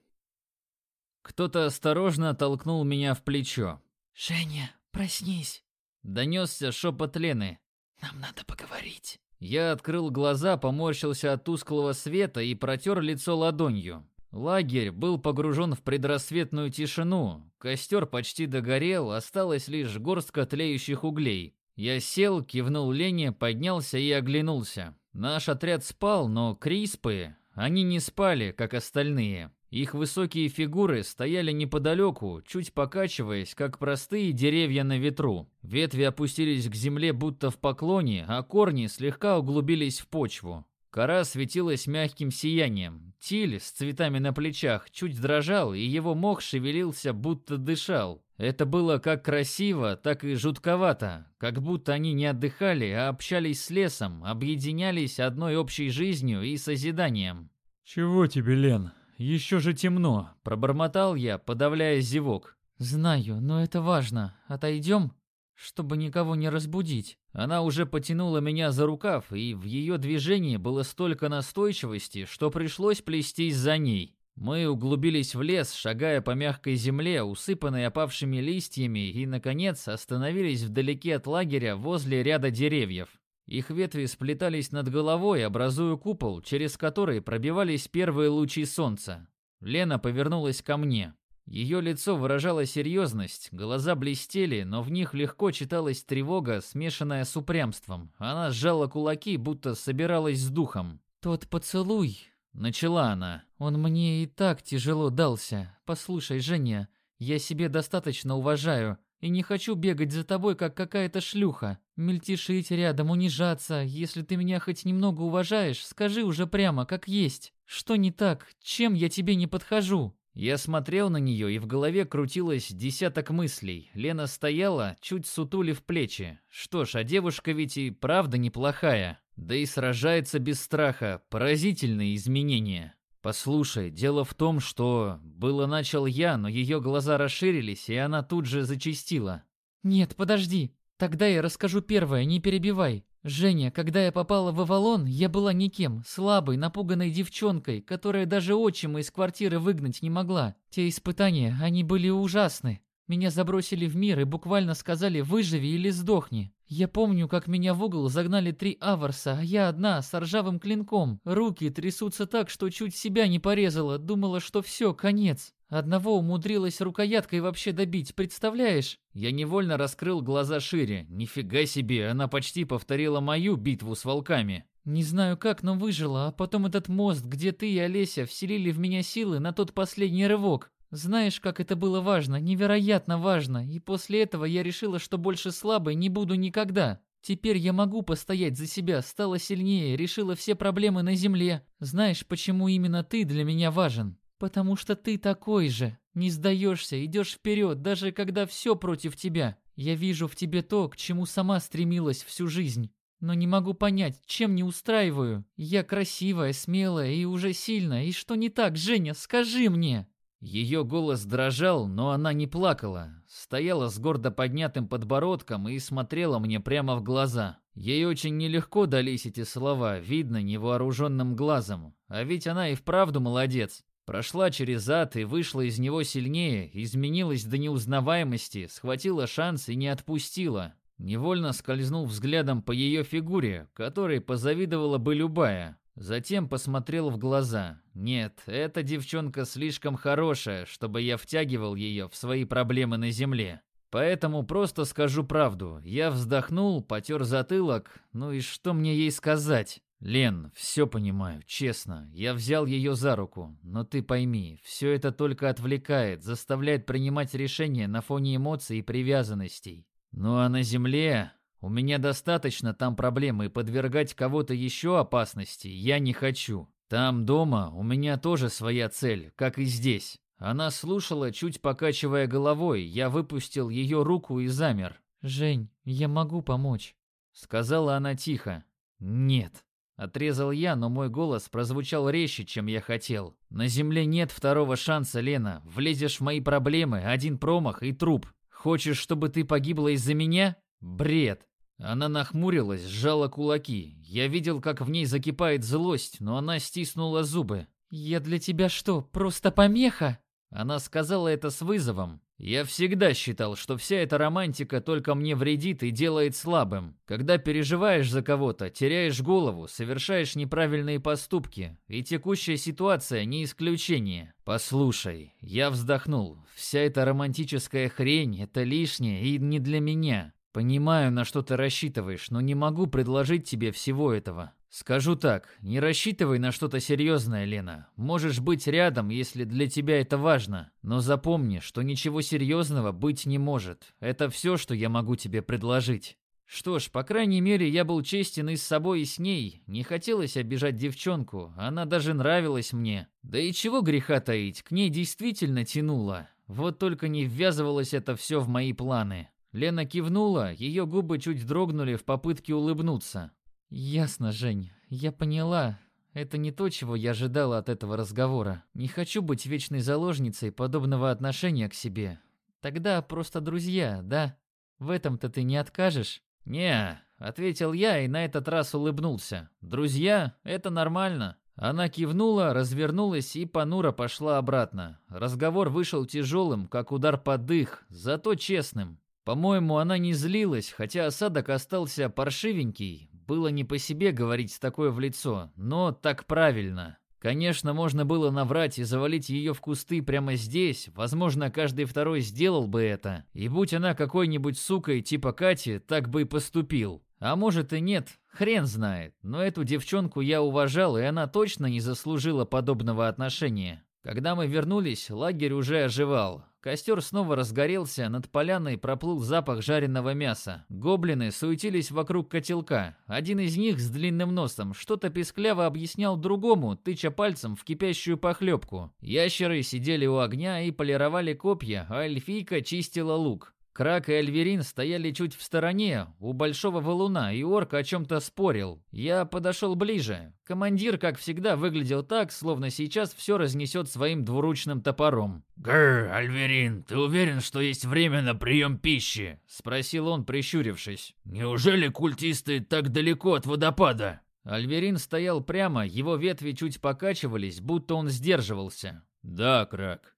Кто-то осторожно толкнул меня в плечо. «Женя, проснись!» Донесся шепот Лены. «Нам надо поговорить». Я открыл глаза, поморщился от тусклого света и протер лицо ладонью. Лагерь был погружен в предрассветную тишину. Костер почти догорел, осталась лишь горстка тлеющих углей. Я сел, кивнул Лене, поднялся и оглянулся. Наш отряд спал, но криспы, они не спали, как остальные. Их высокие фигуры стояли неподалеку, чуть покачиваясь, как простые деревья на ветру. Ветви опустились к земле будто в поклоне, а корни слегка углубились в почву. Кора светилась мягким сиянием. Тиль с цветами на плечах чуть дрожал, и его мох шевелился, будто дышал. Это было как красиво, так и жутковато, как будто они не отдыхали, а общались с лесом, объединялись одной общей жизнью и созиданием. «Чего тебе, Лен? Еще же темно», — пробормотал я, подавляя зевок. «Знаю, но это важно. Отойдем?» чтобы никого не разбудить. Она уже потянула меня за рукав, и в ее движении было столько настойчивости, что пришлось плестись за ней. Мы углубились в лес, шагая по мягкой земле, усыпанной опавшими листьями, и, наконец, остановились вдалеке от лагеря возле ряда деревьев. Их ветви сплетались над головой, образуя купол, через который пробивались первые лучи солнца. Лена повернулась ко мне. Ее лицо выражало серьезность, глаза блестели, но в них легко читалась тревога, смешанная с упрямством. Она сжала кулаки, будто собиралась с духом. «Тот поцелуй», — начала она. «Он мне и так тяжело дался. Послушай, Женя, я себе достаточно уважаю и не хочу бегать за тобой, как какая-то шлюха. Мельтешить рядом, унижаться. Если ты меня хоть немного уважаешь, скажи уже прямо, как есть. Что не так? Чем я тебе не подхожу?» Я смотрел на нее, и в голове крутилось десяток мыслей. Лена стояла, чуть сутулив плечи. Что ж, а девушка ведь и правда неплохая. Да и сражается без страха. Поразительные изменения. Послушай, дело в том, что... Было начал я, но ее глаза расширились, и она тут же зачастила. «Нет, подожди. Тогда я расскажу первое, не перебивай. Женя, когда я попала в Авалон, я была никем, слабой, напуганной девчонкой, которая даже отчима из квартиры выгнать не могла. Те испытания, они были ужасны. Меня забросили в мир и буквально сказали «выживи или сдохни». Я помню, как меня в угол загнали три аварса, а я одна, с ржавым клинком. Руки трясутся так, что чуть себя не порезала, думала, что все, конец. Одного умудрилась рукояткой вообще добить, представляешь? Я невольно раскрыл глаза шире. Нифига себе, она почти повторила мою битву с волками. Не знаю как, но выжила, а потом этот мост, где ты и Олеся вселили в меня силы на тот последний рывок. Знаешь, как это было важно, невероятно важно, и после этого я решила, что больше слабой не буду никогда. Теперь я могу постоять за себя, стала сильнее, решила все проблемы на земле. Знаешь, почему именно ты для меня важен? Потому что ты такой же. Не сдаешься, идешь вперед, даже когда все против тебя. Я вижу в тебе то, к чему сама стремилась всю жизнь. Но не могу понять, чем не устраиваю. Я красивая, смелая и уже сильная. И что не так, Женя, скажи мне. Ее голос дрожал, но она не плакала. Стояла с гордо поднятым подбородком и смотрела мне прямо в глаза. Ей очень нелегко дались эти слова, видно невооруженным глазом. А ведь она и вправду молодец. Прошла через ад и вышла из него сильнее, изменилась до неузнаваемости, схватила шанс и не отпустила. Невольно скользнул взглядом по ее фигуре, которой позавидовала бы любая. Затем посмотрел в глаза. Нет, эта девчонка слишком хорошая, чтобы я втягивал ее в свои проблемы на земле. Поэтому просто скажу правду. Я вздохнул, потер затылок. Ну и что мне ей сказать? Лен, все понимаю, честно. Я взял ее за руку. Но ты пойми, все это только отвлекает, заставляет принимать решения на фоне эмоций и привязанностей. Ну а на земле у меня достаточно там проблем, и подвергать кого-то еще опасности я не хочу. Там дома у меня тоже своя цель, как и здесь. Она слушала, чуть покачивая головой. Я выпустил ее руку и замер. «Жень, я могу помочь», — сказала она тихо. «Нет». Отрезал я, но мой голос прозвучал резче, чем я хотел. «На земле нет второго шанса, Лена. Влезешь в мои проблемы, один промах и труп. Хочешь, чтобы ты погибла из-за меня? Бред!» Она нахмурилась, сжала кулаки. Я видел, как в ней закипает злость, но она стиснула зубы. «Я для тебя что, просто помеха?» Она сказала это с вызовом. Я всегда считал, что вся эта романтика только мне вредит и делает слабым. Когда переживаешь за кого-то, теряешь голову, совершаешь неправильные поступки. И текущая ситуация не исключение. Послушай, я вздохнул. Вся эта романтическая хрень – это лишнее и не для меня. Понимаю, на что ты рассчитываешь, но не могу предложить тебе всего этого. Скажу так, не рассчитывай на что-то серьезное, Лена. Можешь быть рядом, если для тебя это важно. Но запомни, что ничего серьезного быть не может. Это все, что я могу тебе предложить. Что ж, по крайней мере, я был честен и с собой, и с ней. Не хотелось обижать девчонку, она даже нравилась мне. Да и чего греха таить, к ней действительно тянуло. Вот только не ввязывалось это все в мои планы. Лена кивнула, ее губы чуть дрогнули в попытке улыбнуться. «Ясно, Жень, я поняла. Это не то, чего я ожидала от этого разговора. Не хочу быть вечной заложницей подобного отношения к себе. Тогда просто друзья, да? В этом-то ты не откажешь?» «Не», — ответил я и на этот раз улыбнулся. «Друзья, это нормально». Она кивнула, развернулась и понуро пошла обратно. Разговор вышел тяжелым, как удар под дых, зато честным. По-моему, она не злилась, хотя осадок остался паршивенький. Было не по себе говорить такое в лицо, но так правильно. Конечно, можно было наврать и завалить ее в кусты прямо здесь. Возможно, каждый второй сделал бы это. И будь она какой-нибудь сукой типа Кати, так бы и поступил. А может и нет, хрен знает. Но эту девчонку я уважал, и она точно не заслужила подобного отношения. Когда мы вернулись, лагерь уже оживал. Костер снова разгорелся, над поляной проплыл запах жареного мяса. Гоблины суетились вокруг котелка. Один из них с длинным носом что-то пескляво объяснял другому, тыча пальцем в кипящую похлебку. Ящеры сидели у огня и полировали копья, а эльфийка чистила лук. Крак и Альверин стояли чуть в стороне, у большого валуна, и орк о чем-то спорил. Я подошел ближе. Командир, как всегда, выглядел так, словно сейчас все разнесет своим двуручным топором. «Гррр, Альверин, ты уверен, что есть время на прием пищи?» — спросил он, прищурившись. «Неужели культисты так далеко от водопада?» Альверин стоял прямо, его ветви чуть покачивались, будто он сдерживался. «Да, Крак,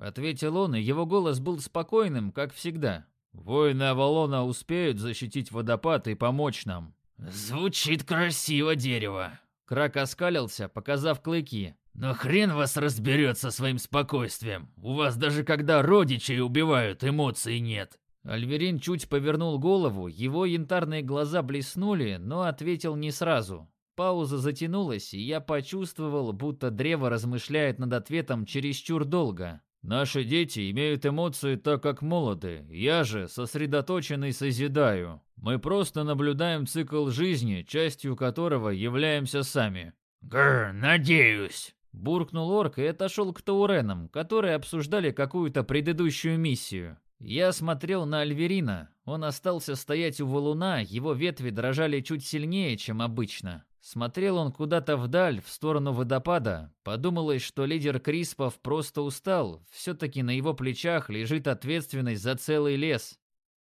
Ответил он, и его голос был спокойным, как всегда. «Воины Авалона успеют защитить водопад и помочь нам». «Звучит красиво, дерево!» Крак оскалился, показав клыки. «Но хрен вас разберет со своим спокойствием. У вас даже когда родичей убивают, эмоций нет». Альверин чуть повернул голову, его янтарные глаза блеснули, но ответил не сразу. Пауза затянулась, и я почувствовал, будто древо размышляет над ответом чересчур долго. Наши дети имеют эмоции так, как молоды. Я же сосредоточенный созидаю. Мы просто наблюдаем цикл жизни, частью которого являемся сами. Гр, надеюсь. Буркнул орк и отошел к тауренам, которые обсуждали какую-то предыдущую миссию. Я смотрел на Альверина. Он остался стоять у валуна, его ветви дрожали чуть сильнее, чем обычно. Смотрел он куда-то вдаль, в сторону водопада. Подумалось, что лидер Криспов просто устал. Все-таки на его плечах лежит ответственность за целый лес.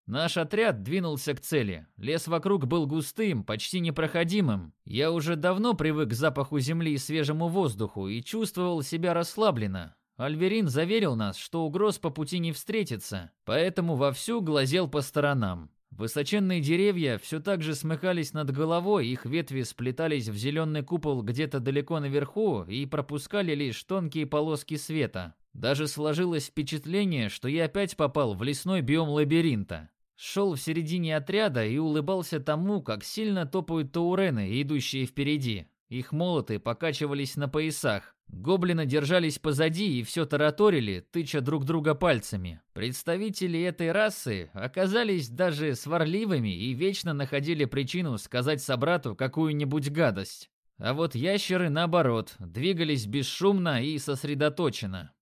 Наш отряд двинулся к цели. Лес вокруг был густым, почти непроходимым. Я уже давно привык к запаху земли и свежему воздуху и чувствовал себя расслабленно. Альверин заверил нас, что угроз по пути не встретится, поэтому вовсю глазел по сторонам. Высоченные деревья все так же смыкались над головой, их ветви сплетались в зеленый купол где-то далеко наверху и пропускали лишь тонкие полоски света. Даже сложилось впечатление, что я опять попал в лесной биом лабиринта. Шел в середине отряда и улыбался тому, как сильно топают таурены, идущие впереди. Их молоты покачивались на поясах. Гоблины держались позади и все тараторили, тыча друг друга пальцами. Представители этой расы оказались даже сварливыми и вечно находили причину сказать собрату какую-нибудь гадость. А вот ящеры, наоборот, двигались бесшумно и сосредоточенно.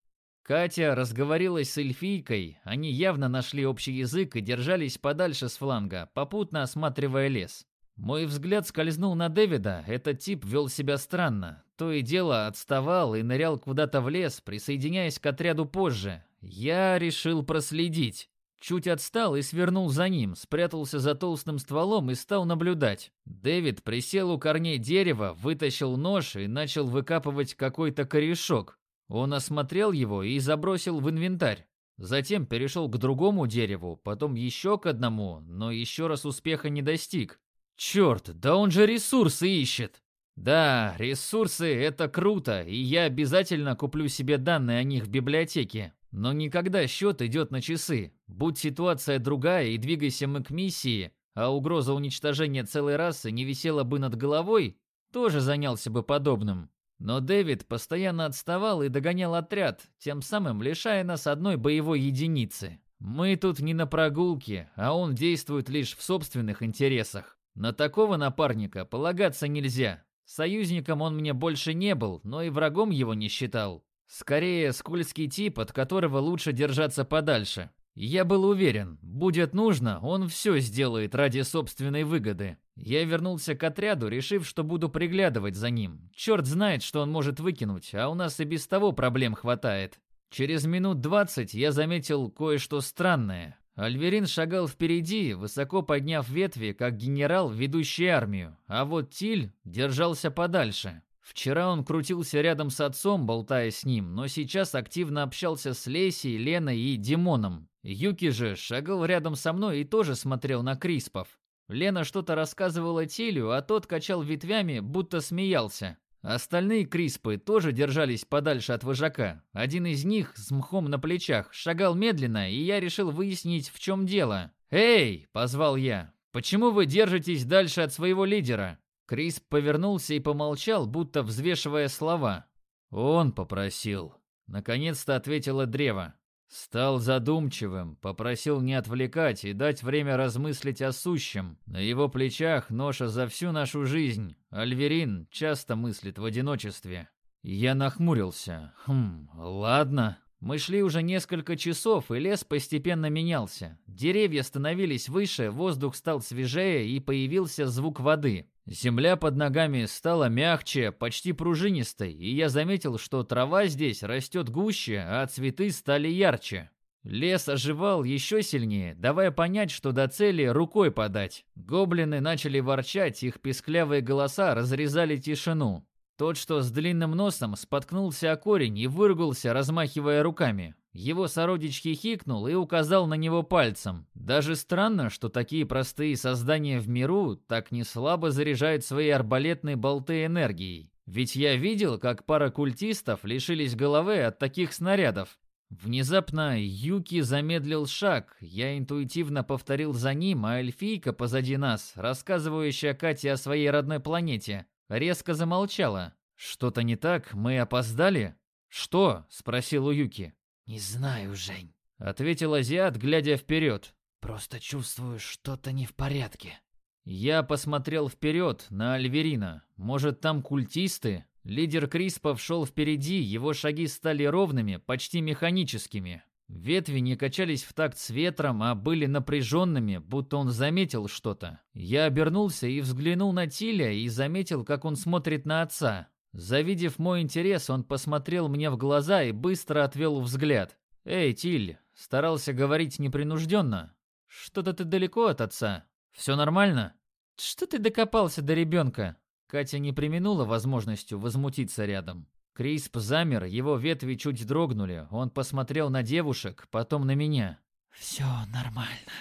Катя разговорилась с эльфийкой, они явно нашли общий язык и держались подальше с фланга, попутно осматривая лес. Мой взгляд скользнул на Дэвида, этот тип вел себя странно. То и дело отставал и нырял куда-то в лес, присоединяясь к отряду позже. Я решил проследить. Чуть отстал и свернул за ним, спрятался за толстым стволом и стал наблюдать. Дэвид присел у корней дерева, вытащил нож и начал выкапывать какой-то корешок. Он осмотрел его и забросил в инвентарь. Затем перешел к другому дереву, потом еще к одному, но еще раз успеха не достиг. Черт, да он же ресурсы ищет. Да, ресурсы — это круто, и я обязательно куплю себе данные о них в библиотеке. Но никогда счет идет на часы. Будь ситуация другая и двигайся мы к миссии, а угроза уничтожения целой расы не висела бы над головой, тоже занялся бы подобным. Но Дэвид постоянно отставал и догонял отряд, тем самым лишая нас одной боевой единицы. Мы тут не на прогулке, а он действует лишь в собственных интересах. На такого напарника полагаться нельзя. Союзником он мне больше не был, но и врагом его не считал. Скорее, скользкий тип, от которого лучше держаться подальше. Я был уверен, будет нужно, он все сделает ради собственной выгоды. Я вернулся к отряду, решив, что буду приглядывать за ним. Черт знает, что он может выкинуть, а у нас и без того проблем хватает. Через минут двадцать я заметил кое-что странное. Альверин шагал впереди, высоко подняв ветви, как генерал, ведущий армию, а вот Тиль держался подальше. Вчера он крутился рядом с отцом, болтая с ним, но сейчас активно общался с Лесей, Леной и Димоном. Юки же шагал рядом со мной и тоже смотрел на Криспов. Лена что-то рассказывала Тилю, а тот качал ветвями, будто смеялся. Остальные криспы тоже держались подальше от вожака. Один из них с мхом на плечах шагал медленно, и я решил выяснить, в чем дело. «Эй!» – позвал я. «Почему вы держитесь дальше от своего лидера?» Крисп повернулся и помолчал, будто взвешивая слова. «Он попросил». Наконец-то ответило древо. Стал задумчивым, попросил не отвлекать и дать время размыслить о сущем. На его плечах ноша за всю нашу жизнь. Альверин часто мыслит в одиночестве. Я нахмурился. Хм, ладно. Мы шли уже несколько часов, и лес постепенно менялся. Деревья становились выше, воздух стал свежее, и появился звук воды. Земля под ногами стала мягче, почти пружинистой, и я заметил, что трава здесь растет гуще, а цветы стали ярче. Лес оживал еще сильнее, давая понять, что до цели рукой подать. Гоблины начали ворчать, их песклявые голоса разрезали тишину. Тот, что с длинным носом, споткнулся о корень и выругался, размахивая руками. Его сородич хихикнул и указал на него пальцем. Даже странно, что такие простые создания в миру так не слабо заряжают свои арбалетные болты энергией. Ведь я видел, как пара культистов лишились головы от таких снарядов. Внезапно Юки замедлил шаг. Я интуитивно повторил за ним, а эльфийка позади нас, рассказывающая Кате о своей родной планете, резко замолчала. Что-то не так? Мы опоздали? Что? спросил у Юки. «Не знаю, Жень», — ответил азиат, глядя вперед. «Просто чувствую, что-то не в порядке». Я посмотрел вперед на Альверина. Может, там культисты? Лидер Криспов шел впереди, его шаги стали ровными, почти механическими. Ветви не качались в такт с ветром, а были напряженными, будто он заметил что-то. Я обернулся и взглянул на Тиля и заметил, как он смотрит на отца. Завидев мой интерес, он посмотрел мне в глаза и быстро отвел взгляд. «Эй, Тиль!» — старался говорить непринужденно. «Что-то ты далеко от отца. Все нормально?» «Что ты докопался до ребенка?» Катя не применула возможностью возмутиться рядом. Крисп замер, его ветви чуть дрогнули. Он посмотрел на девушек, потом на меня. «Все нормально»,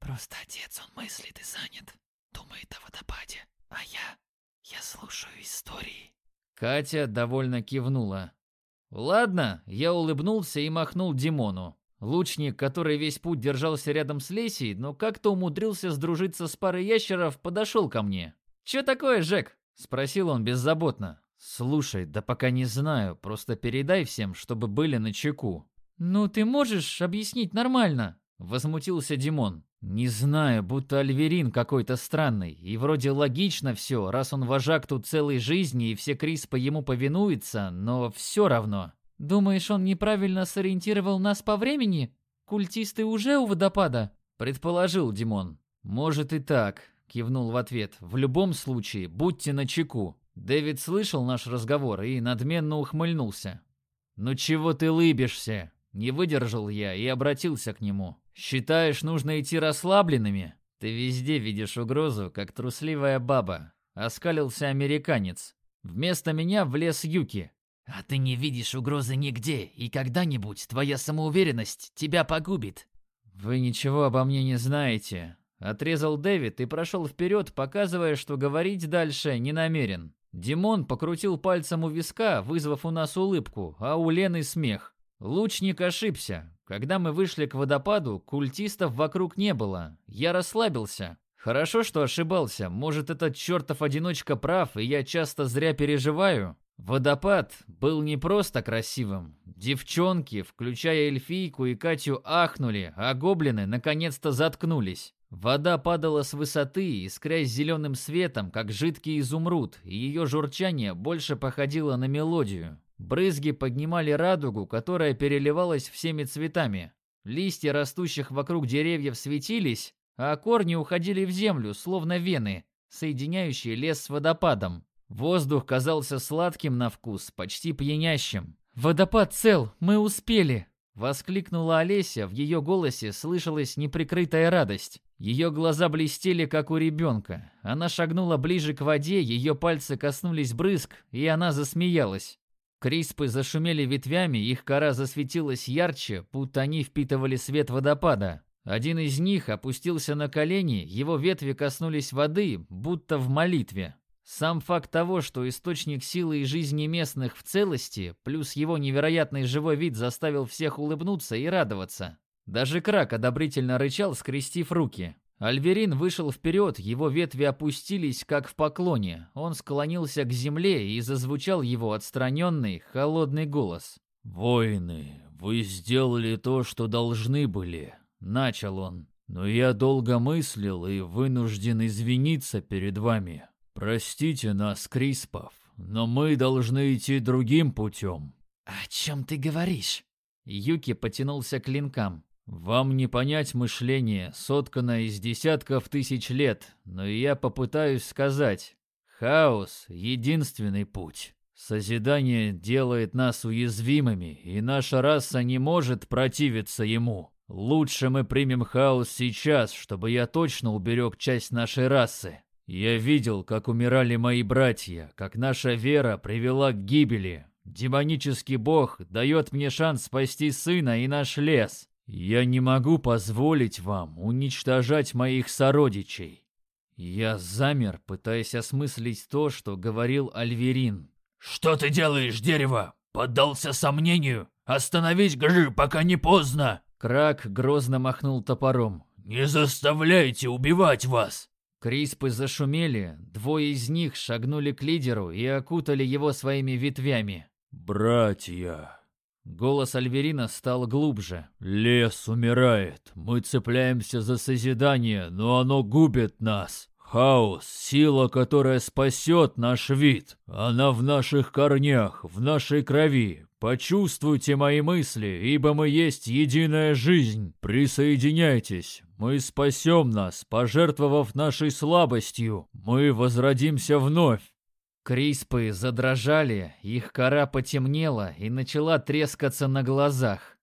Просто отец, он мыслит и занят. Думает о водопаде. А я... я слушаю истории. Катя довольно кивнула. Ладно, я улыбнулся и махнул Димону. Лучник, который весь путь держался рядом с Лесей, но как-то умудрился сдружиться с парой ящеров, подошел ко мне. «Чё такое, Жек?» – спросил он беззаботно. «Слушай, да пока не знаю, просто передай всем, чтобы были на чеку». «Ну ты можешь объяснить нормально?» – возмутился Димон. «Не знаю, будто Альверин какой-то странный, и вроде логично все, раз он вожак тут целой жизни и все Криспы ему повинуются, но все равно». «Думаешь, он неправильно сориентировал нас по времени? Культисты уже у водопада?» – предположил Димон. «Может и так», – кивнул в ответ. «В любом случае, будьте начеку». Дэвид слышал наш разговор и надменно ухмыльнулся. «Ну чего ты лыбишься?» Не выдержал я и обратился к нему. «Считаешь, нужно идти расслабленными? Ты везде видишь угрозу, как трусливая баба», — оскалился американец. Вместо меня влез Юки. «А ты не видишь угрозы нигде, и когда-нибудь твоя самоуверенность тебя погубит». «Вы ничего обо мне не знаете», — отрезал Дэвид и прошел вперед, показывая, что говорить дальше не намерен. Димон покрутил пальцем у виска, вызвав у нас улыбку, а у Лены смех. Лучник ошибся. Когда мы вышли к водопаду, культистов вокруг не было. Я расслабился. Хорошо, что ошибался. Может, этот чертов одиночка прав, и я часто зря переживаю? Водопад был не просто красивым. Девчонки, включая эльфийку и Катю, ахнули, а гоблины наконец-то заткнулись. Вода падала с высоты, искрясь зеленым светом, как жидкий изумруд, и ее журчание больше походило на мелодию. Брызги поднимали радугу, которая переливалась всеми цветами. Листья растущих вокруг деревьев светились, а корни уходили в землю, словно вены, соединяющие лес с водопадом. Воздух казался сладким на вкус, почти пьянящим. «Водопад цел, мы успели!» Воскликнула Олеся, в ее голосе слышалась неприкрытая радость. Ее глаза блестели, как у ребенка. Она шагнула ближе к воде, ее пальцы коснулись брызг, и она засмеялась. Криспы зашумели ветвями, их кора засветилась ярче, будто они впитывали свет водопада. Один из них опустился на колени, его ветви коснулись воды, будто в молитве. Сам факт того, что источник силы и жизни местных в целости, плюс его невероятный живой вид заставил всех улыбнуться и радоваться. Даже Крак одобрительно рычал, скрестив руки. Альверин вышел вперед, его ветви опустились, как в поклоне. Он склонился к земле и зазвучал его отстраненный, холодный голос. «Воины, вы сделали то, что должны были», — начал он. «Но я долго мыслил и вынужден извиниться перед вами. Простите нас, Криспов, но мы должны идти другим путем». «О чем ты говоришь?» Юки потянулся к клинкам. Вам не понять мышление, сотканное из десятков тысяч лет, но я попытаюсь сказать. Хаос — единственный путь. Созидание делает нас уязвимыми, и наша раса не может противиться ему. Лучше мы примем хаос сейчас, чтобы я точно уберег часть нашей расы. Я видел, как умирали мои братья, как наша вера привела к гибели. Демонический бог дает мне шанс спасти сына и наш лес. Я не могу позволить вам уничтожать моих сородичей. Я замер, пытаясь осмыслить то, что говорил Альверин. Что ты делаешь, дерево? Поддался сомнению? Остановись, гры, пока не поздно. Крак грозно махнул топором. Не заставляйте убивать вас. Криспы зашумели, двое из них шагнули к лидеру и окутали его своими ветвями. «Братья!» Голос Альверина стал глубже. «Лес умирает. Мы цепляемся за созидание, но оно губит нас. Хаос — сила, которая спасет наш вид. Она в наших корнях, в нашей крови. Почувствуйте мои мысли, ибо мы есть единая жизнь. Присоединяйтесь. Мы спасем нас, пожертвовав нашей слабостью. Мы возродимся вновь. Криспы задрожали, их кора потемнела и начала трескаться на глазах.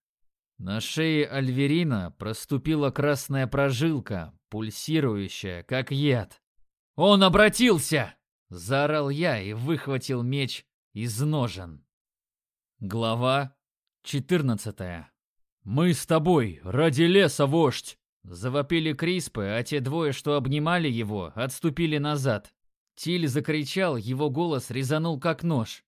На шее Альверина проступила красная прожилка, пульсирующая, как яд. «Он обратился!» — заорал я и выхватил меч из ножен. Глава 14 «Мы с тобой, ради леса, вождь!» Завопили Криспы, а те двое, что обнимали его, отступили назад. Тиль закричал, его голос резанул как нож.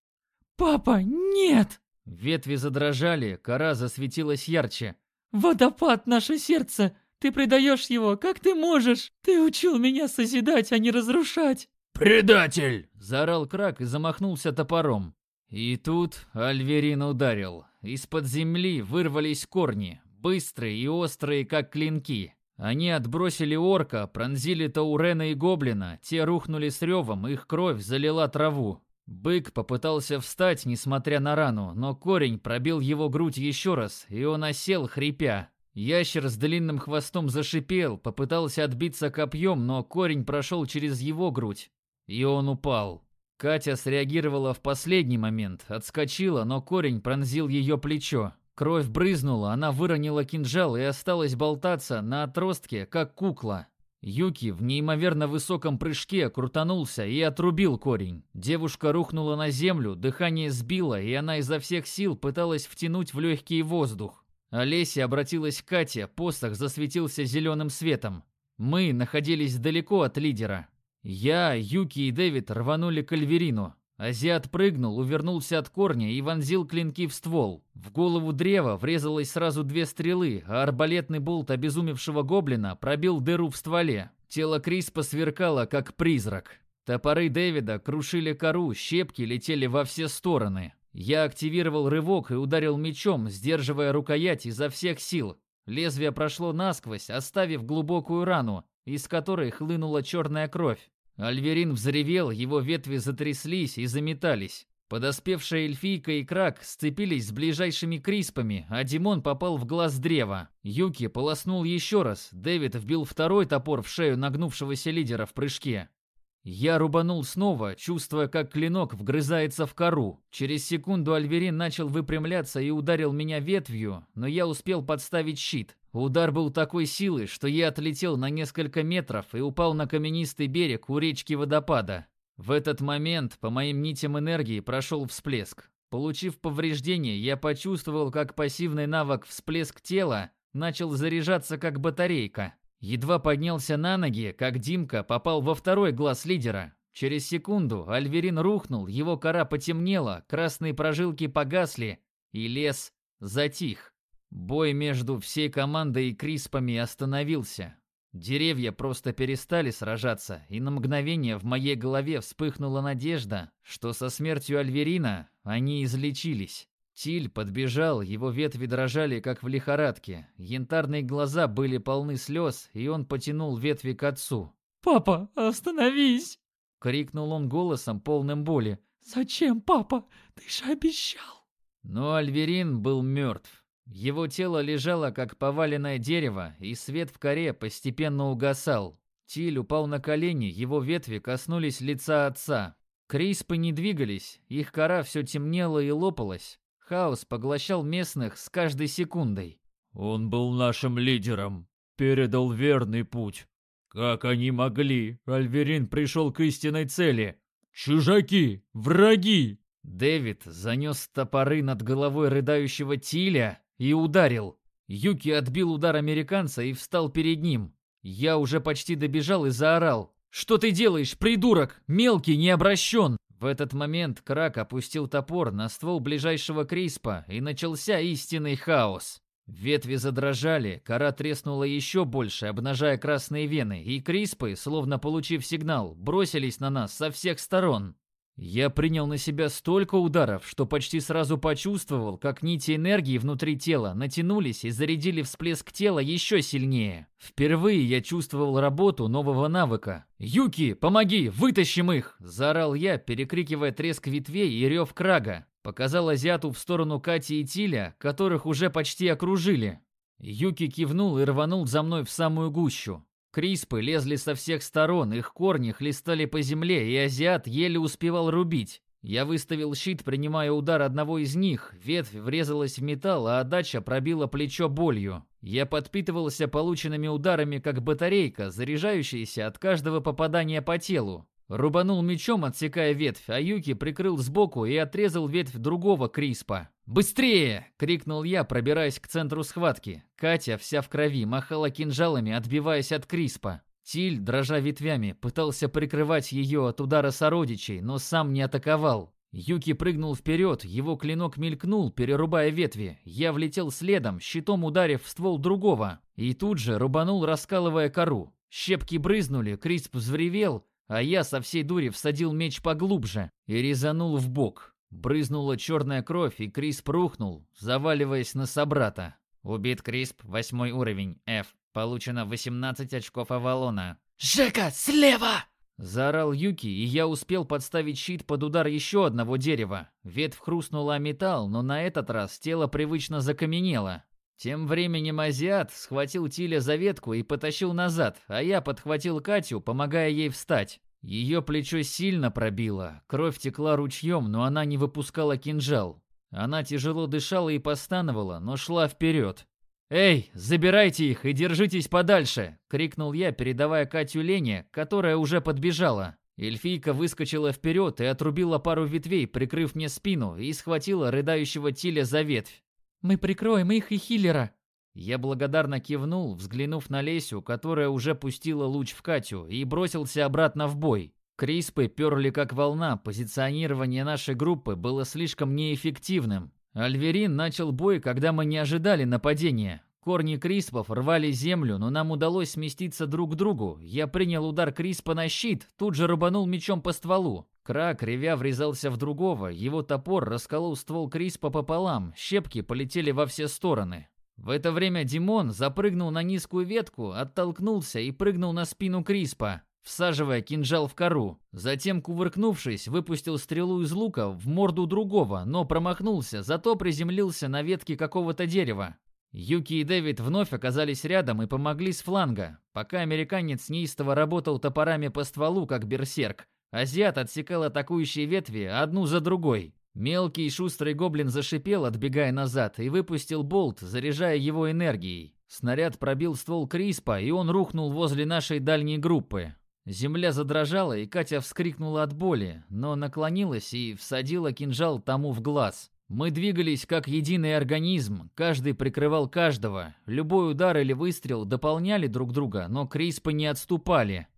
«Папа, нет!» Ветви задрожали, кора засветилась ярче. «Водопад, наше сердце! Ты предаешь его, как ты можешь? Ты учил меня созидать, а не разрушать!» «Предатель!» – заорал Крак и замахнулся топором. И тут Альверин ударил. Из-под земли вырвались корни, быстрые и острые, как клинки. Они отбросили орка, пронзили Таурена и Гоблина, те рухнули с ревом, их кровь залила траву. Бык попытался встать, несмотря на рану, но корень пробил его грудь еще раз, и он осел, хрипя. Ящер с длинным хвостом зашипел, попытался отбиться копьем, но корень прошел через его грудь, и он упал. Катя среагировала в последний момент, отскочила, но корень пронзил ее плечо. Кровь брызнула, она выронила кинжал и осталась болтаться на отростке, как кукла. Юки в неимоверно высоком прыжке крутанулся и отрубил корень. Девушка рухнула на землю, дыхание сбило, и она изо всех сил пыталась втянуть в легкий воздух. Олеся обратилась к Кате, посох засветился зеленым светом. Мы находились далеко от лидера. Я, Юки и Дэвид рванули к Альверину. Азиат прыгнул, увернулся от корня и вонзил клинки в ствол. В голову древа врезалось сразу две стрелы, а арбалетный болт обезумевшего гоблина пробил дыру в стволе. Тело Криспа сверкало, как призрак. Топоры Дэвида крушили кору, щепки летели во все стороны. Я активировал рывок и ударил мечом, сдерживая рукоять изо всех сил. Лезвие прошло насквозь, оставив глубокую рану, из которой хлынула черная кровь. Альверин взревел, его ветви затряслись и заметались. Подоспевшая эльфийка и Крак сцепились с ближайшими криспами, а Димон попал в глаз древа. Юки полоснул еще раз, Дэвид вбил второй топор в шею нагнувшегося лидера в прыжке. Я рубанул снова, чувствуя, как клинок вгрызается в кору. Через секунду Альверин начал выпрямляться и ударил меня ветвью, но я успел подставить щит. Удар был такой силы, что я отлетел на несколько метров и упал на каменистый берег у речки водопада. В этот момент по моим нитям энергии прошел всплеск. Получив повреждение, я почувствовал, как пассивный навык «всплеск тела» начал заряжаться как батарейка. Едва поднялся на ноги, как Димка попал во второй глаз лидера. Через секунду Альверин рухнул, его кора потемнела, красные прожилки погасли, и лес затих. Бой между всей командой и Криспами остановился. Деревья просто перестали сражаться, и на мгновение в моей голове вспыхнула надежда, что со смертью Альверина они излечились. Тиль подбежал, его ветви дрожали, как в лихорадке. Янтарные глаза были полны слез, и он потянул ветви к отцу. «Папа, остановись!» — крикнул он голосом, полным боли. «Зачем, папа? Ты же обещал!» Но Альверин был мертв. Его тело лежало, как поваленное дерево, и свет в коре постепенно угасал. Тиль упал на колени, его ветви коснулись лица отца. Криспы не двигались, их кора все темнела и лопалась. Хаос поглощал местных с каждой секундой. Он был нашим лидером, передал верный путь. Как они могли? Альверин пришел к истинной цели. Чужаки, враги. Дэвид занес топоры над головой рыдающего Тиля и ударил. Юки отбил удар американца и встал перед ним. Я уже почти добежал и заорал. «Что ты делаешь, придурок? Мелкий, не обращен!» В этот момент Крак опустил топор на ствол ближайшего Криспа, и начался истинный хаос. Ветви задрожали, кора треснула еще больше, обнажая красные вены, и Криспы, словно получив сигнал, бросились на нас со всех сторон. Я принял на себя столько ударов, что почти сразу почувствовал, как нити энергии внутри тела натянулись и зарядили всплеск тела еще сильнее. Впервые я чувствовал работу нового навыка. «Юки, помоги, вытащим их!» – заорал я, перекрикивая треск ветвей и рев крага. Показал азиату в сторону Кати и Тиля, которых уже почти окружили. Юки кивнул и рванул за мной в самую гущу. Криспы лезли со всех сторон, их корни хлестали по земле, и азиат еле успевал рубить. Я выставил щит, принимая удар одного из них. Ветвь врезалась в металл, а отдача пробила плечо болью. Я подпитывался полученными ударами, как батарейка, заряжающаяся от каждого попадания по телу. Рубанул мечом, отсекая ветвь, а Юки прикрыл сбоку и отрезал ветвь другого Криспа. «Быстрее!» — крикнул я, пробираясь к центру схватки. Катя, вся в крови, махала кинжалами, отбиваясь от Криспа. Тиль, дрожа ветвями, пытался прикрывать ее от удара сородичей, но сам не атаковал. Юки прыгнул вперед, его клинок мелькнул, перерубая ветви. Я влетел следом, щитом ударив в ствол другого, и тут же рубанул, раскалывая кору. Щепки брызнули, Крисп взревел, а я со всей дури всадил меч поглубже и резанул в бок. Брызнула черная кровь, и Крисп рухнул, заваливаясь на собрата. Убит Крисп, восьмой уровень, F. Получено 18 очков Авалона. «Жека, слева!» Заорал Юки, и я успел подставить щит под удар еще одного дерева. Ветвь хрустнула о металл, но на этот раз тело привычно закаменело. Тем временем азиат схватил Тиля за ветку и потащил назад, а я подхватил Катю, помогая ей встать. Ее плечо сильно пробило, кровь текла ручьем, но она не выпускала кинжал. Она тяжело дышала и постановала, но шла вперед. «Эй, забирайте их и держитесь подальше!» — крикнул я, передавая Катю Лене, которая уже подбежала. Эльфийка выскочила вперед и отрубила пару ветвей, прикрыв мне спину, и схватила рыдающего Тиля за ветвь. «Мы прикроем их и Хиллера!» Я благодарно кивнул, взглянув на Лесю, которая уже пустила луч в Катю, и бросился обратно в бой. Криспы перли как волна, позиционирование нашей группы было слишком неэффективным. Альверин начал бой, когда мы не ожидали нападения. Корни Криспов рвали землю, но нам удалось сместиться друг к другу. Я принял удар Криспа на щит, тут же рубанул мечом по стволу. Крак, ревя, врезался в другого, его топор расколол ствол Криспа пополам, щепки полетели во все стороны. В это время Димон запрыгнул на низкую ветку, оттолкнулся и прыгнул на спину Криспа всаживая кинжал в кору. Затем, кувыркнувшись, выпустил стрелу из лука в морду другого, но промахнулся, зато приземлился на ветке какого-то дерева. Юки и Дэвид вновь оказались рядом и помогли с фланга. Пока американец неистово работал топорами по стволу, как берсерк, азиат отсекал атакующие ветви одну за другой. Мелкий и шустрый гоблин зашипел, отбегая назад, и выпустил болт, заряжая его энергией. Снаряд пробил ствол Криспа, и он рухнул возле нашей дальней группы. Земля задрожала, и Катя вскрикнула от боли, но наклонилась и всадила кинжал тому в глаз. Мы двигались как единый организм, каждый прикрывал каждого. Любой удар или выстрел дополняли друг друга, но Криспы не отступали.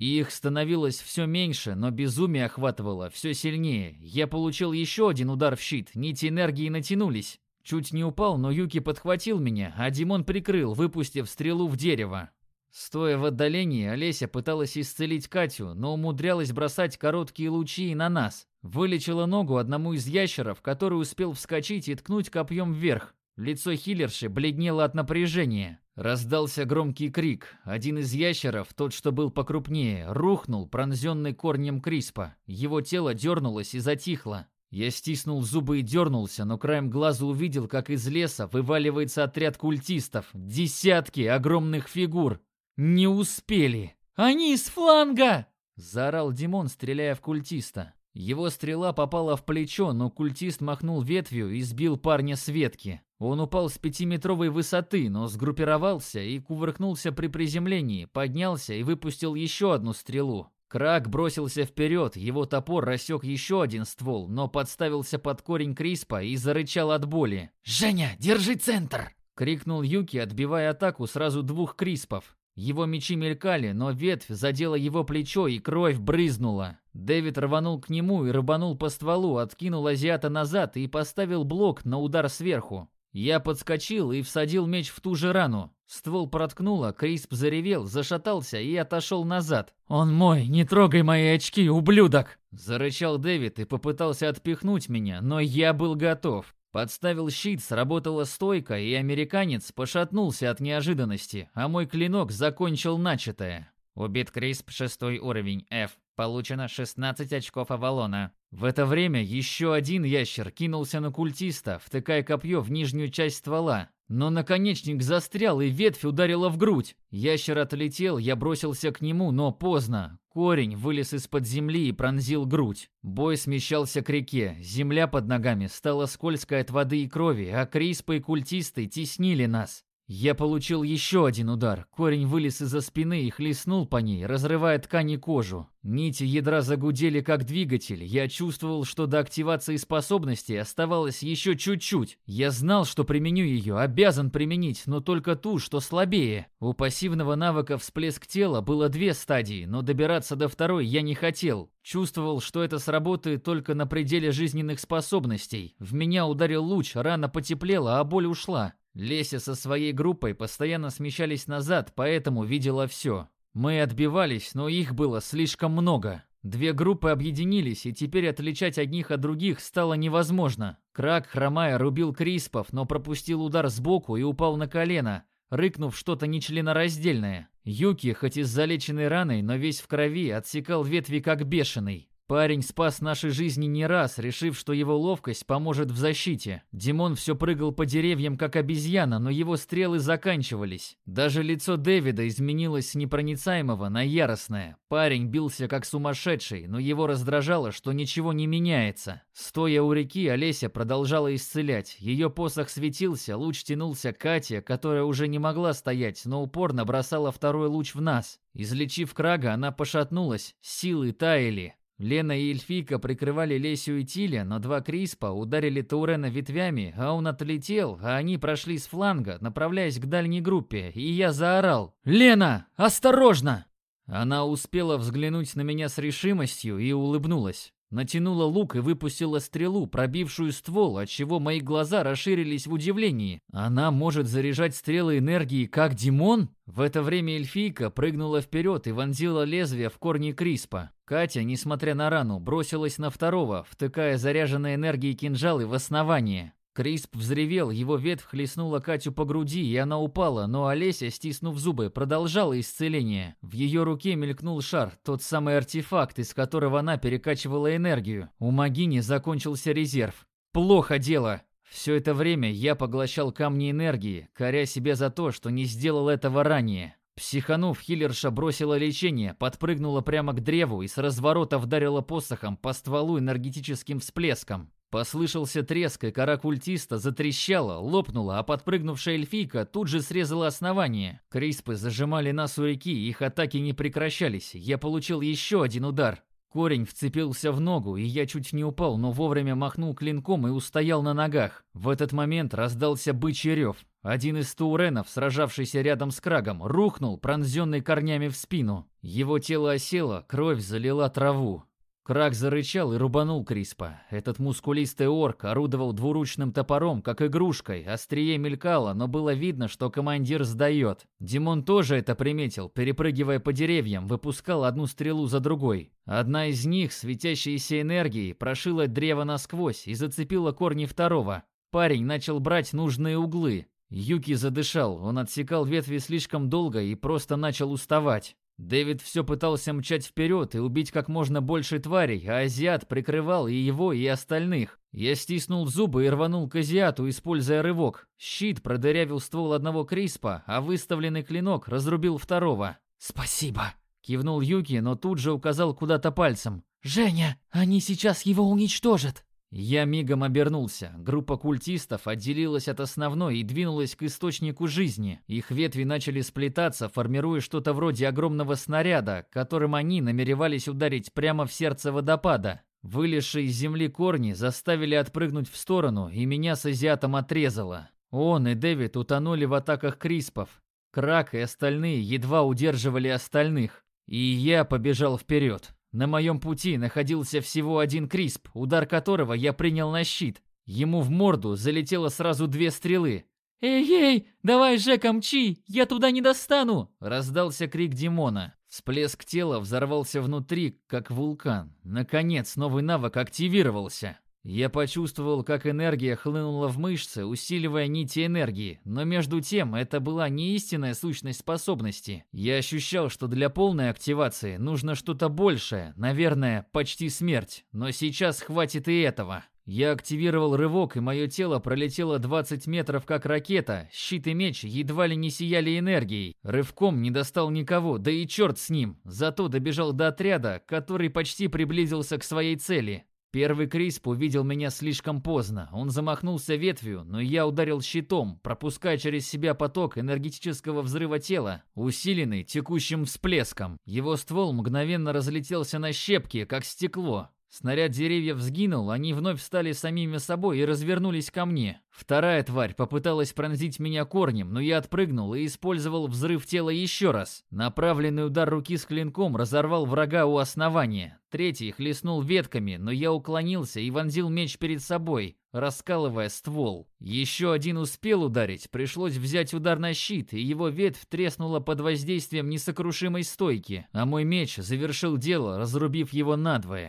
И их становилось все меньше, но безумие охватывало все сильнее. Я получил еще один удар в щит, нити энергии натянулись. Чуть не упал, но Юки подхватил меня, а Димон прикрыл, выпустив стрелу в дерево. Стоя в отдалении, Олеся пыталась исцелить Катю, но умудрялась бросать короткие лучи и на нас. Вылечила ногу одному из ящеров, который успел вскочить и ткнуть копьем вверх. Лицо хиллерши бледнело от напряжения. Раздался громкий крик. Один из ящеров, тот, что был покрупнее, рухнул, пронзенный корнем Криспа. Его тело дернулось и затихло. Я стиснул зубы и дернулся, но краем глаза увидел, как из леса вываливается отряд культистов. Десятки огромных фигур. «Не успели! Они из фланга!» — заорал Димон, стреляя в культиста. Его стрела попала в плечо, но культист махнул ветвью и сбил парня с ветки. Он упал с пятиметровой высоты, но сгруппировался и кувыркнулся при приземлении, поднялся и выпустил еще одну стрелу. Крак бросился вперед, его топор рассек еще один ствол, но подставился под корень Криспа и зарычал от боли. «Женя, держи центр!» — крикнул Юки, отбивая атаку сразу двух Криспов. Его мечи мелькали, но ветвь задела его плечо и кровь брызнула. Дэвид рванул к нему и рыбанул по стволу, откинул азиата назад и поставил блок на удар сверху. Я подскочил и всадил меч в ту же рану. Ствол проткнуло, Крисп заревел, зашатался и отошел назад. «Он мой, не трогай мои очки, ублюдок!» Зарычал Дэвид и попытался отпихнуть меня, но я был готов. Подставил щит, сработала стойка, и американец пошатнулся от неожиданности, а мой клинок закончил начатое. Убит Крисп, шестой уровень, F. Получено 16 очков Авалона. В это время еще один ящер кинулся на культиста, втыкая копье в нижнюю часть ствола. Но наконечник застрял, и ветвь ударила в грудь. Ящер отлетел, я бросился к нему, но поздно. Корень вылез из-под земли и пронзил грудь. Бой смещался к реке. Земля под ногами стала скользкой от воды и крови, а Криспы и культисты теснили нас. Я получил еще один удар. Корень вылез из-за спины и хлестнул по ней, разрывая ткань и кожу. Нити ядра загудели как двигатель. Я чувствовал, что до активации способности оставалось еще чуть-чуть. Я знал, что применю ее, обязан применить, но только ту, что слабее. У пассивного навыка всплеск тела было две стадии, но добираться до второй я не хотел. Чувствовал, что это сработает только на пределе жизненных способностей. В меня ударил луч, рана потеплела, а боль ушла. Леся со своей группой постоянно смещались назад, поэтому видела все. Мы отбивались, но их было слишком много. Две группы объединились, и теперь отличать одних от других стало невозможно. Крак, хромая, рубил Криспов, но пропустил удар сбоку и упал на колено, рыкнув что-то нечленораздельное. Юки, хоть и с залеченной раной, но весь в крови, отсекал ветви как бешеный. Парень спас наши жизни не раз, решив, что его ловкость поможет в защите. Димон все прыгал по деревьям, как обезьяна, но его стрелы заканчивались. Даже лицо Дэвида изменилось с непроницаемого на яростное. Парень бился как сумасшедший, но его раздражало, что ничего не меняется. Стоя у реки, Олеся продолжала исцелять. Ее посох светился, луч тянулся к Кате, которая уже не могла стоять, но упорно бросала второй луч в нас. Излечив Крага, она пошатнулась, силы таяли. Лена и Эльфийка прикрывали Лесю и Тиля, но два Криспа ударили Таурена ветвями, а он отлетел, а они прошли с фланга, направляясь к дальней группе, и я заорал «Лена, осторожно!» Она успела взглянуть на меня с решимостью и улыбнулась. Натянула лук и выпустила стрелу, пробившую ствол, отчего мои глаза расширились в удивлении. Она может заряжать стрелы энергии, как Димон? В это время эльфийка прыгнула вперед и вонзила лезвие в корни Криспа. Катя, несмотря на рану, бросилась на второго, втыкая заряженной энергией кинжалы в основание. Крисп взревел, его ветвь хлестнула Катю по груди, и она упала, но Олеся, стиснув зубы, продолжала исцеление. В ее руке мелькнул шар, тот самый артефакт, из которого она перекачивала энергию. У Магини закончился резерв. Плохо дело. Все это время я поглощал камни энергии, коря себя за то, что не сделал этого ранее. Психанув, хиллерша бросила лечение, подпрыгнула прямо к древу и с разворота вдарила посохом по стволу энергетическим всплеском. Послышался треск, и кора культиста затрещала, лопнула, а подпрыгнувшая эльфийка тут же срезала основание. Криспы зажимали нас у реки, их атаки не прекращались. Я получил еще один удар. Корень вцепился в ногу, и я чуть не упал, но вовремя махнул клинком и устоял на ногах. В этот момент раздался бычий рев. Один из тауренов, сражавшийся рядом с крагом, рухнул, пронзенный корнями в спину. Его тело осело, кровь залила траву. Крак зарычал и рубанул Криспа. Этот мускулистый орк орудовал двуручным топором, как игрушкой. Острие мелькало, но было видно, что командир сдает. Димон тоже это приметил, перепрыгивая по деревьям, выпускал одну стрелу за другой. Одна из них, светящаяся энергией, прошила древо насквозь и зацепила корни второго. Парень начал брать нужные углы. Юки задышал, он отсекал ветви слишком долго и просто начал уставать. Дэвид все пытался мчать вперед и убить как можно больше тварей, а азиат прикрывал и его, и остальных. Я стиснул зубы и рванул к азиату, используя рывок. Щит продырявил ствол одного Криспа, а выставленный клинок разрубил второго. «Спасибо!» — кивнул Юки, но тут же указал куда-то пальцем. «Женя, они сейчас его уничтожат!» Я мигом обернулся. Группа культистов отделилась от основной и двинулась к источнику жизни. Их ветви начали сплетаться, формируя что-то вроде огромного снаряда, которым они намеревались ударить прямо в сердце водопада. Вылезшие из земли корни заставили отпрыгнуть в сторону, и меня с азиатом отрезало. Он и Дэвид утонули в атаках криспов. Крак и остальные едва удерживали остальных. И я побежал вперед. На моем пути находился всего один крисп, удар которого я принял на щит. Ему в морду залетело сразу две стрелы. «Эй-эй, давай, Жека, мчи, я туда не достану!» Раздался крик Димона. Всплеск тела взорвался внутри, как вулкан. Наконец, новый навык активировался. Я почувствовал, как энергия хлынула в мышцы, усиливая нити энергии, но между тем это была не истинная сущность способности. Я ощущал, что для полной активации нужно что-то большее, наверное, почти смерть, но сейчас хватит и этого. Я активировал рывок, и мое тело пролетело 20 метров как ракета, щит и меч едва ли не сияли энергией. Рывком не достал никого, да и черт с ним, зато добежал до отряда, который почти приблизился к своей цели. Первый Крисп увидел меня слишком поздно. Он замахнулся ветвью, но я ударил щитом, пропуская через себя поток энергетического взрыва тела, усиленный текущим всплеском. Его ствол мгновенно разлетелся на щепки, как стекло. Снаряд деревьев сгинул, они вновь стали самими собой и развернулись ко мне. Вторая тварь попыталась пронзить меня корнем, но я отпрыгнул и использовал взрыв тела еще раз. Направленный удар руки с клинком разорвал врага у основания. Третий хлестнул ветками, но я уклонился и вонзил меч перед собой, раскалывая ствол. Еще один успел ударить, пришлось взять удар на щит, и его ветвь треснула под воздействием несокрушимой стойки, а мой меч завершил дело, разрубив его надвое.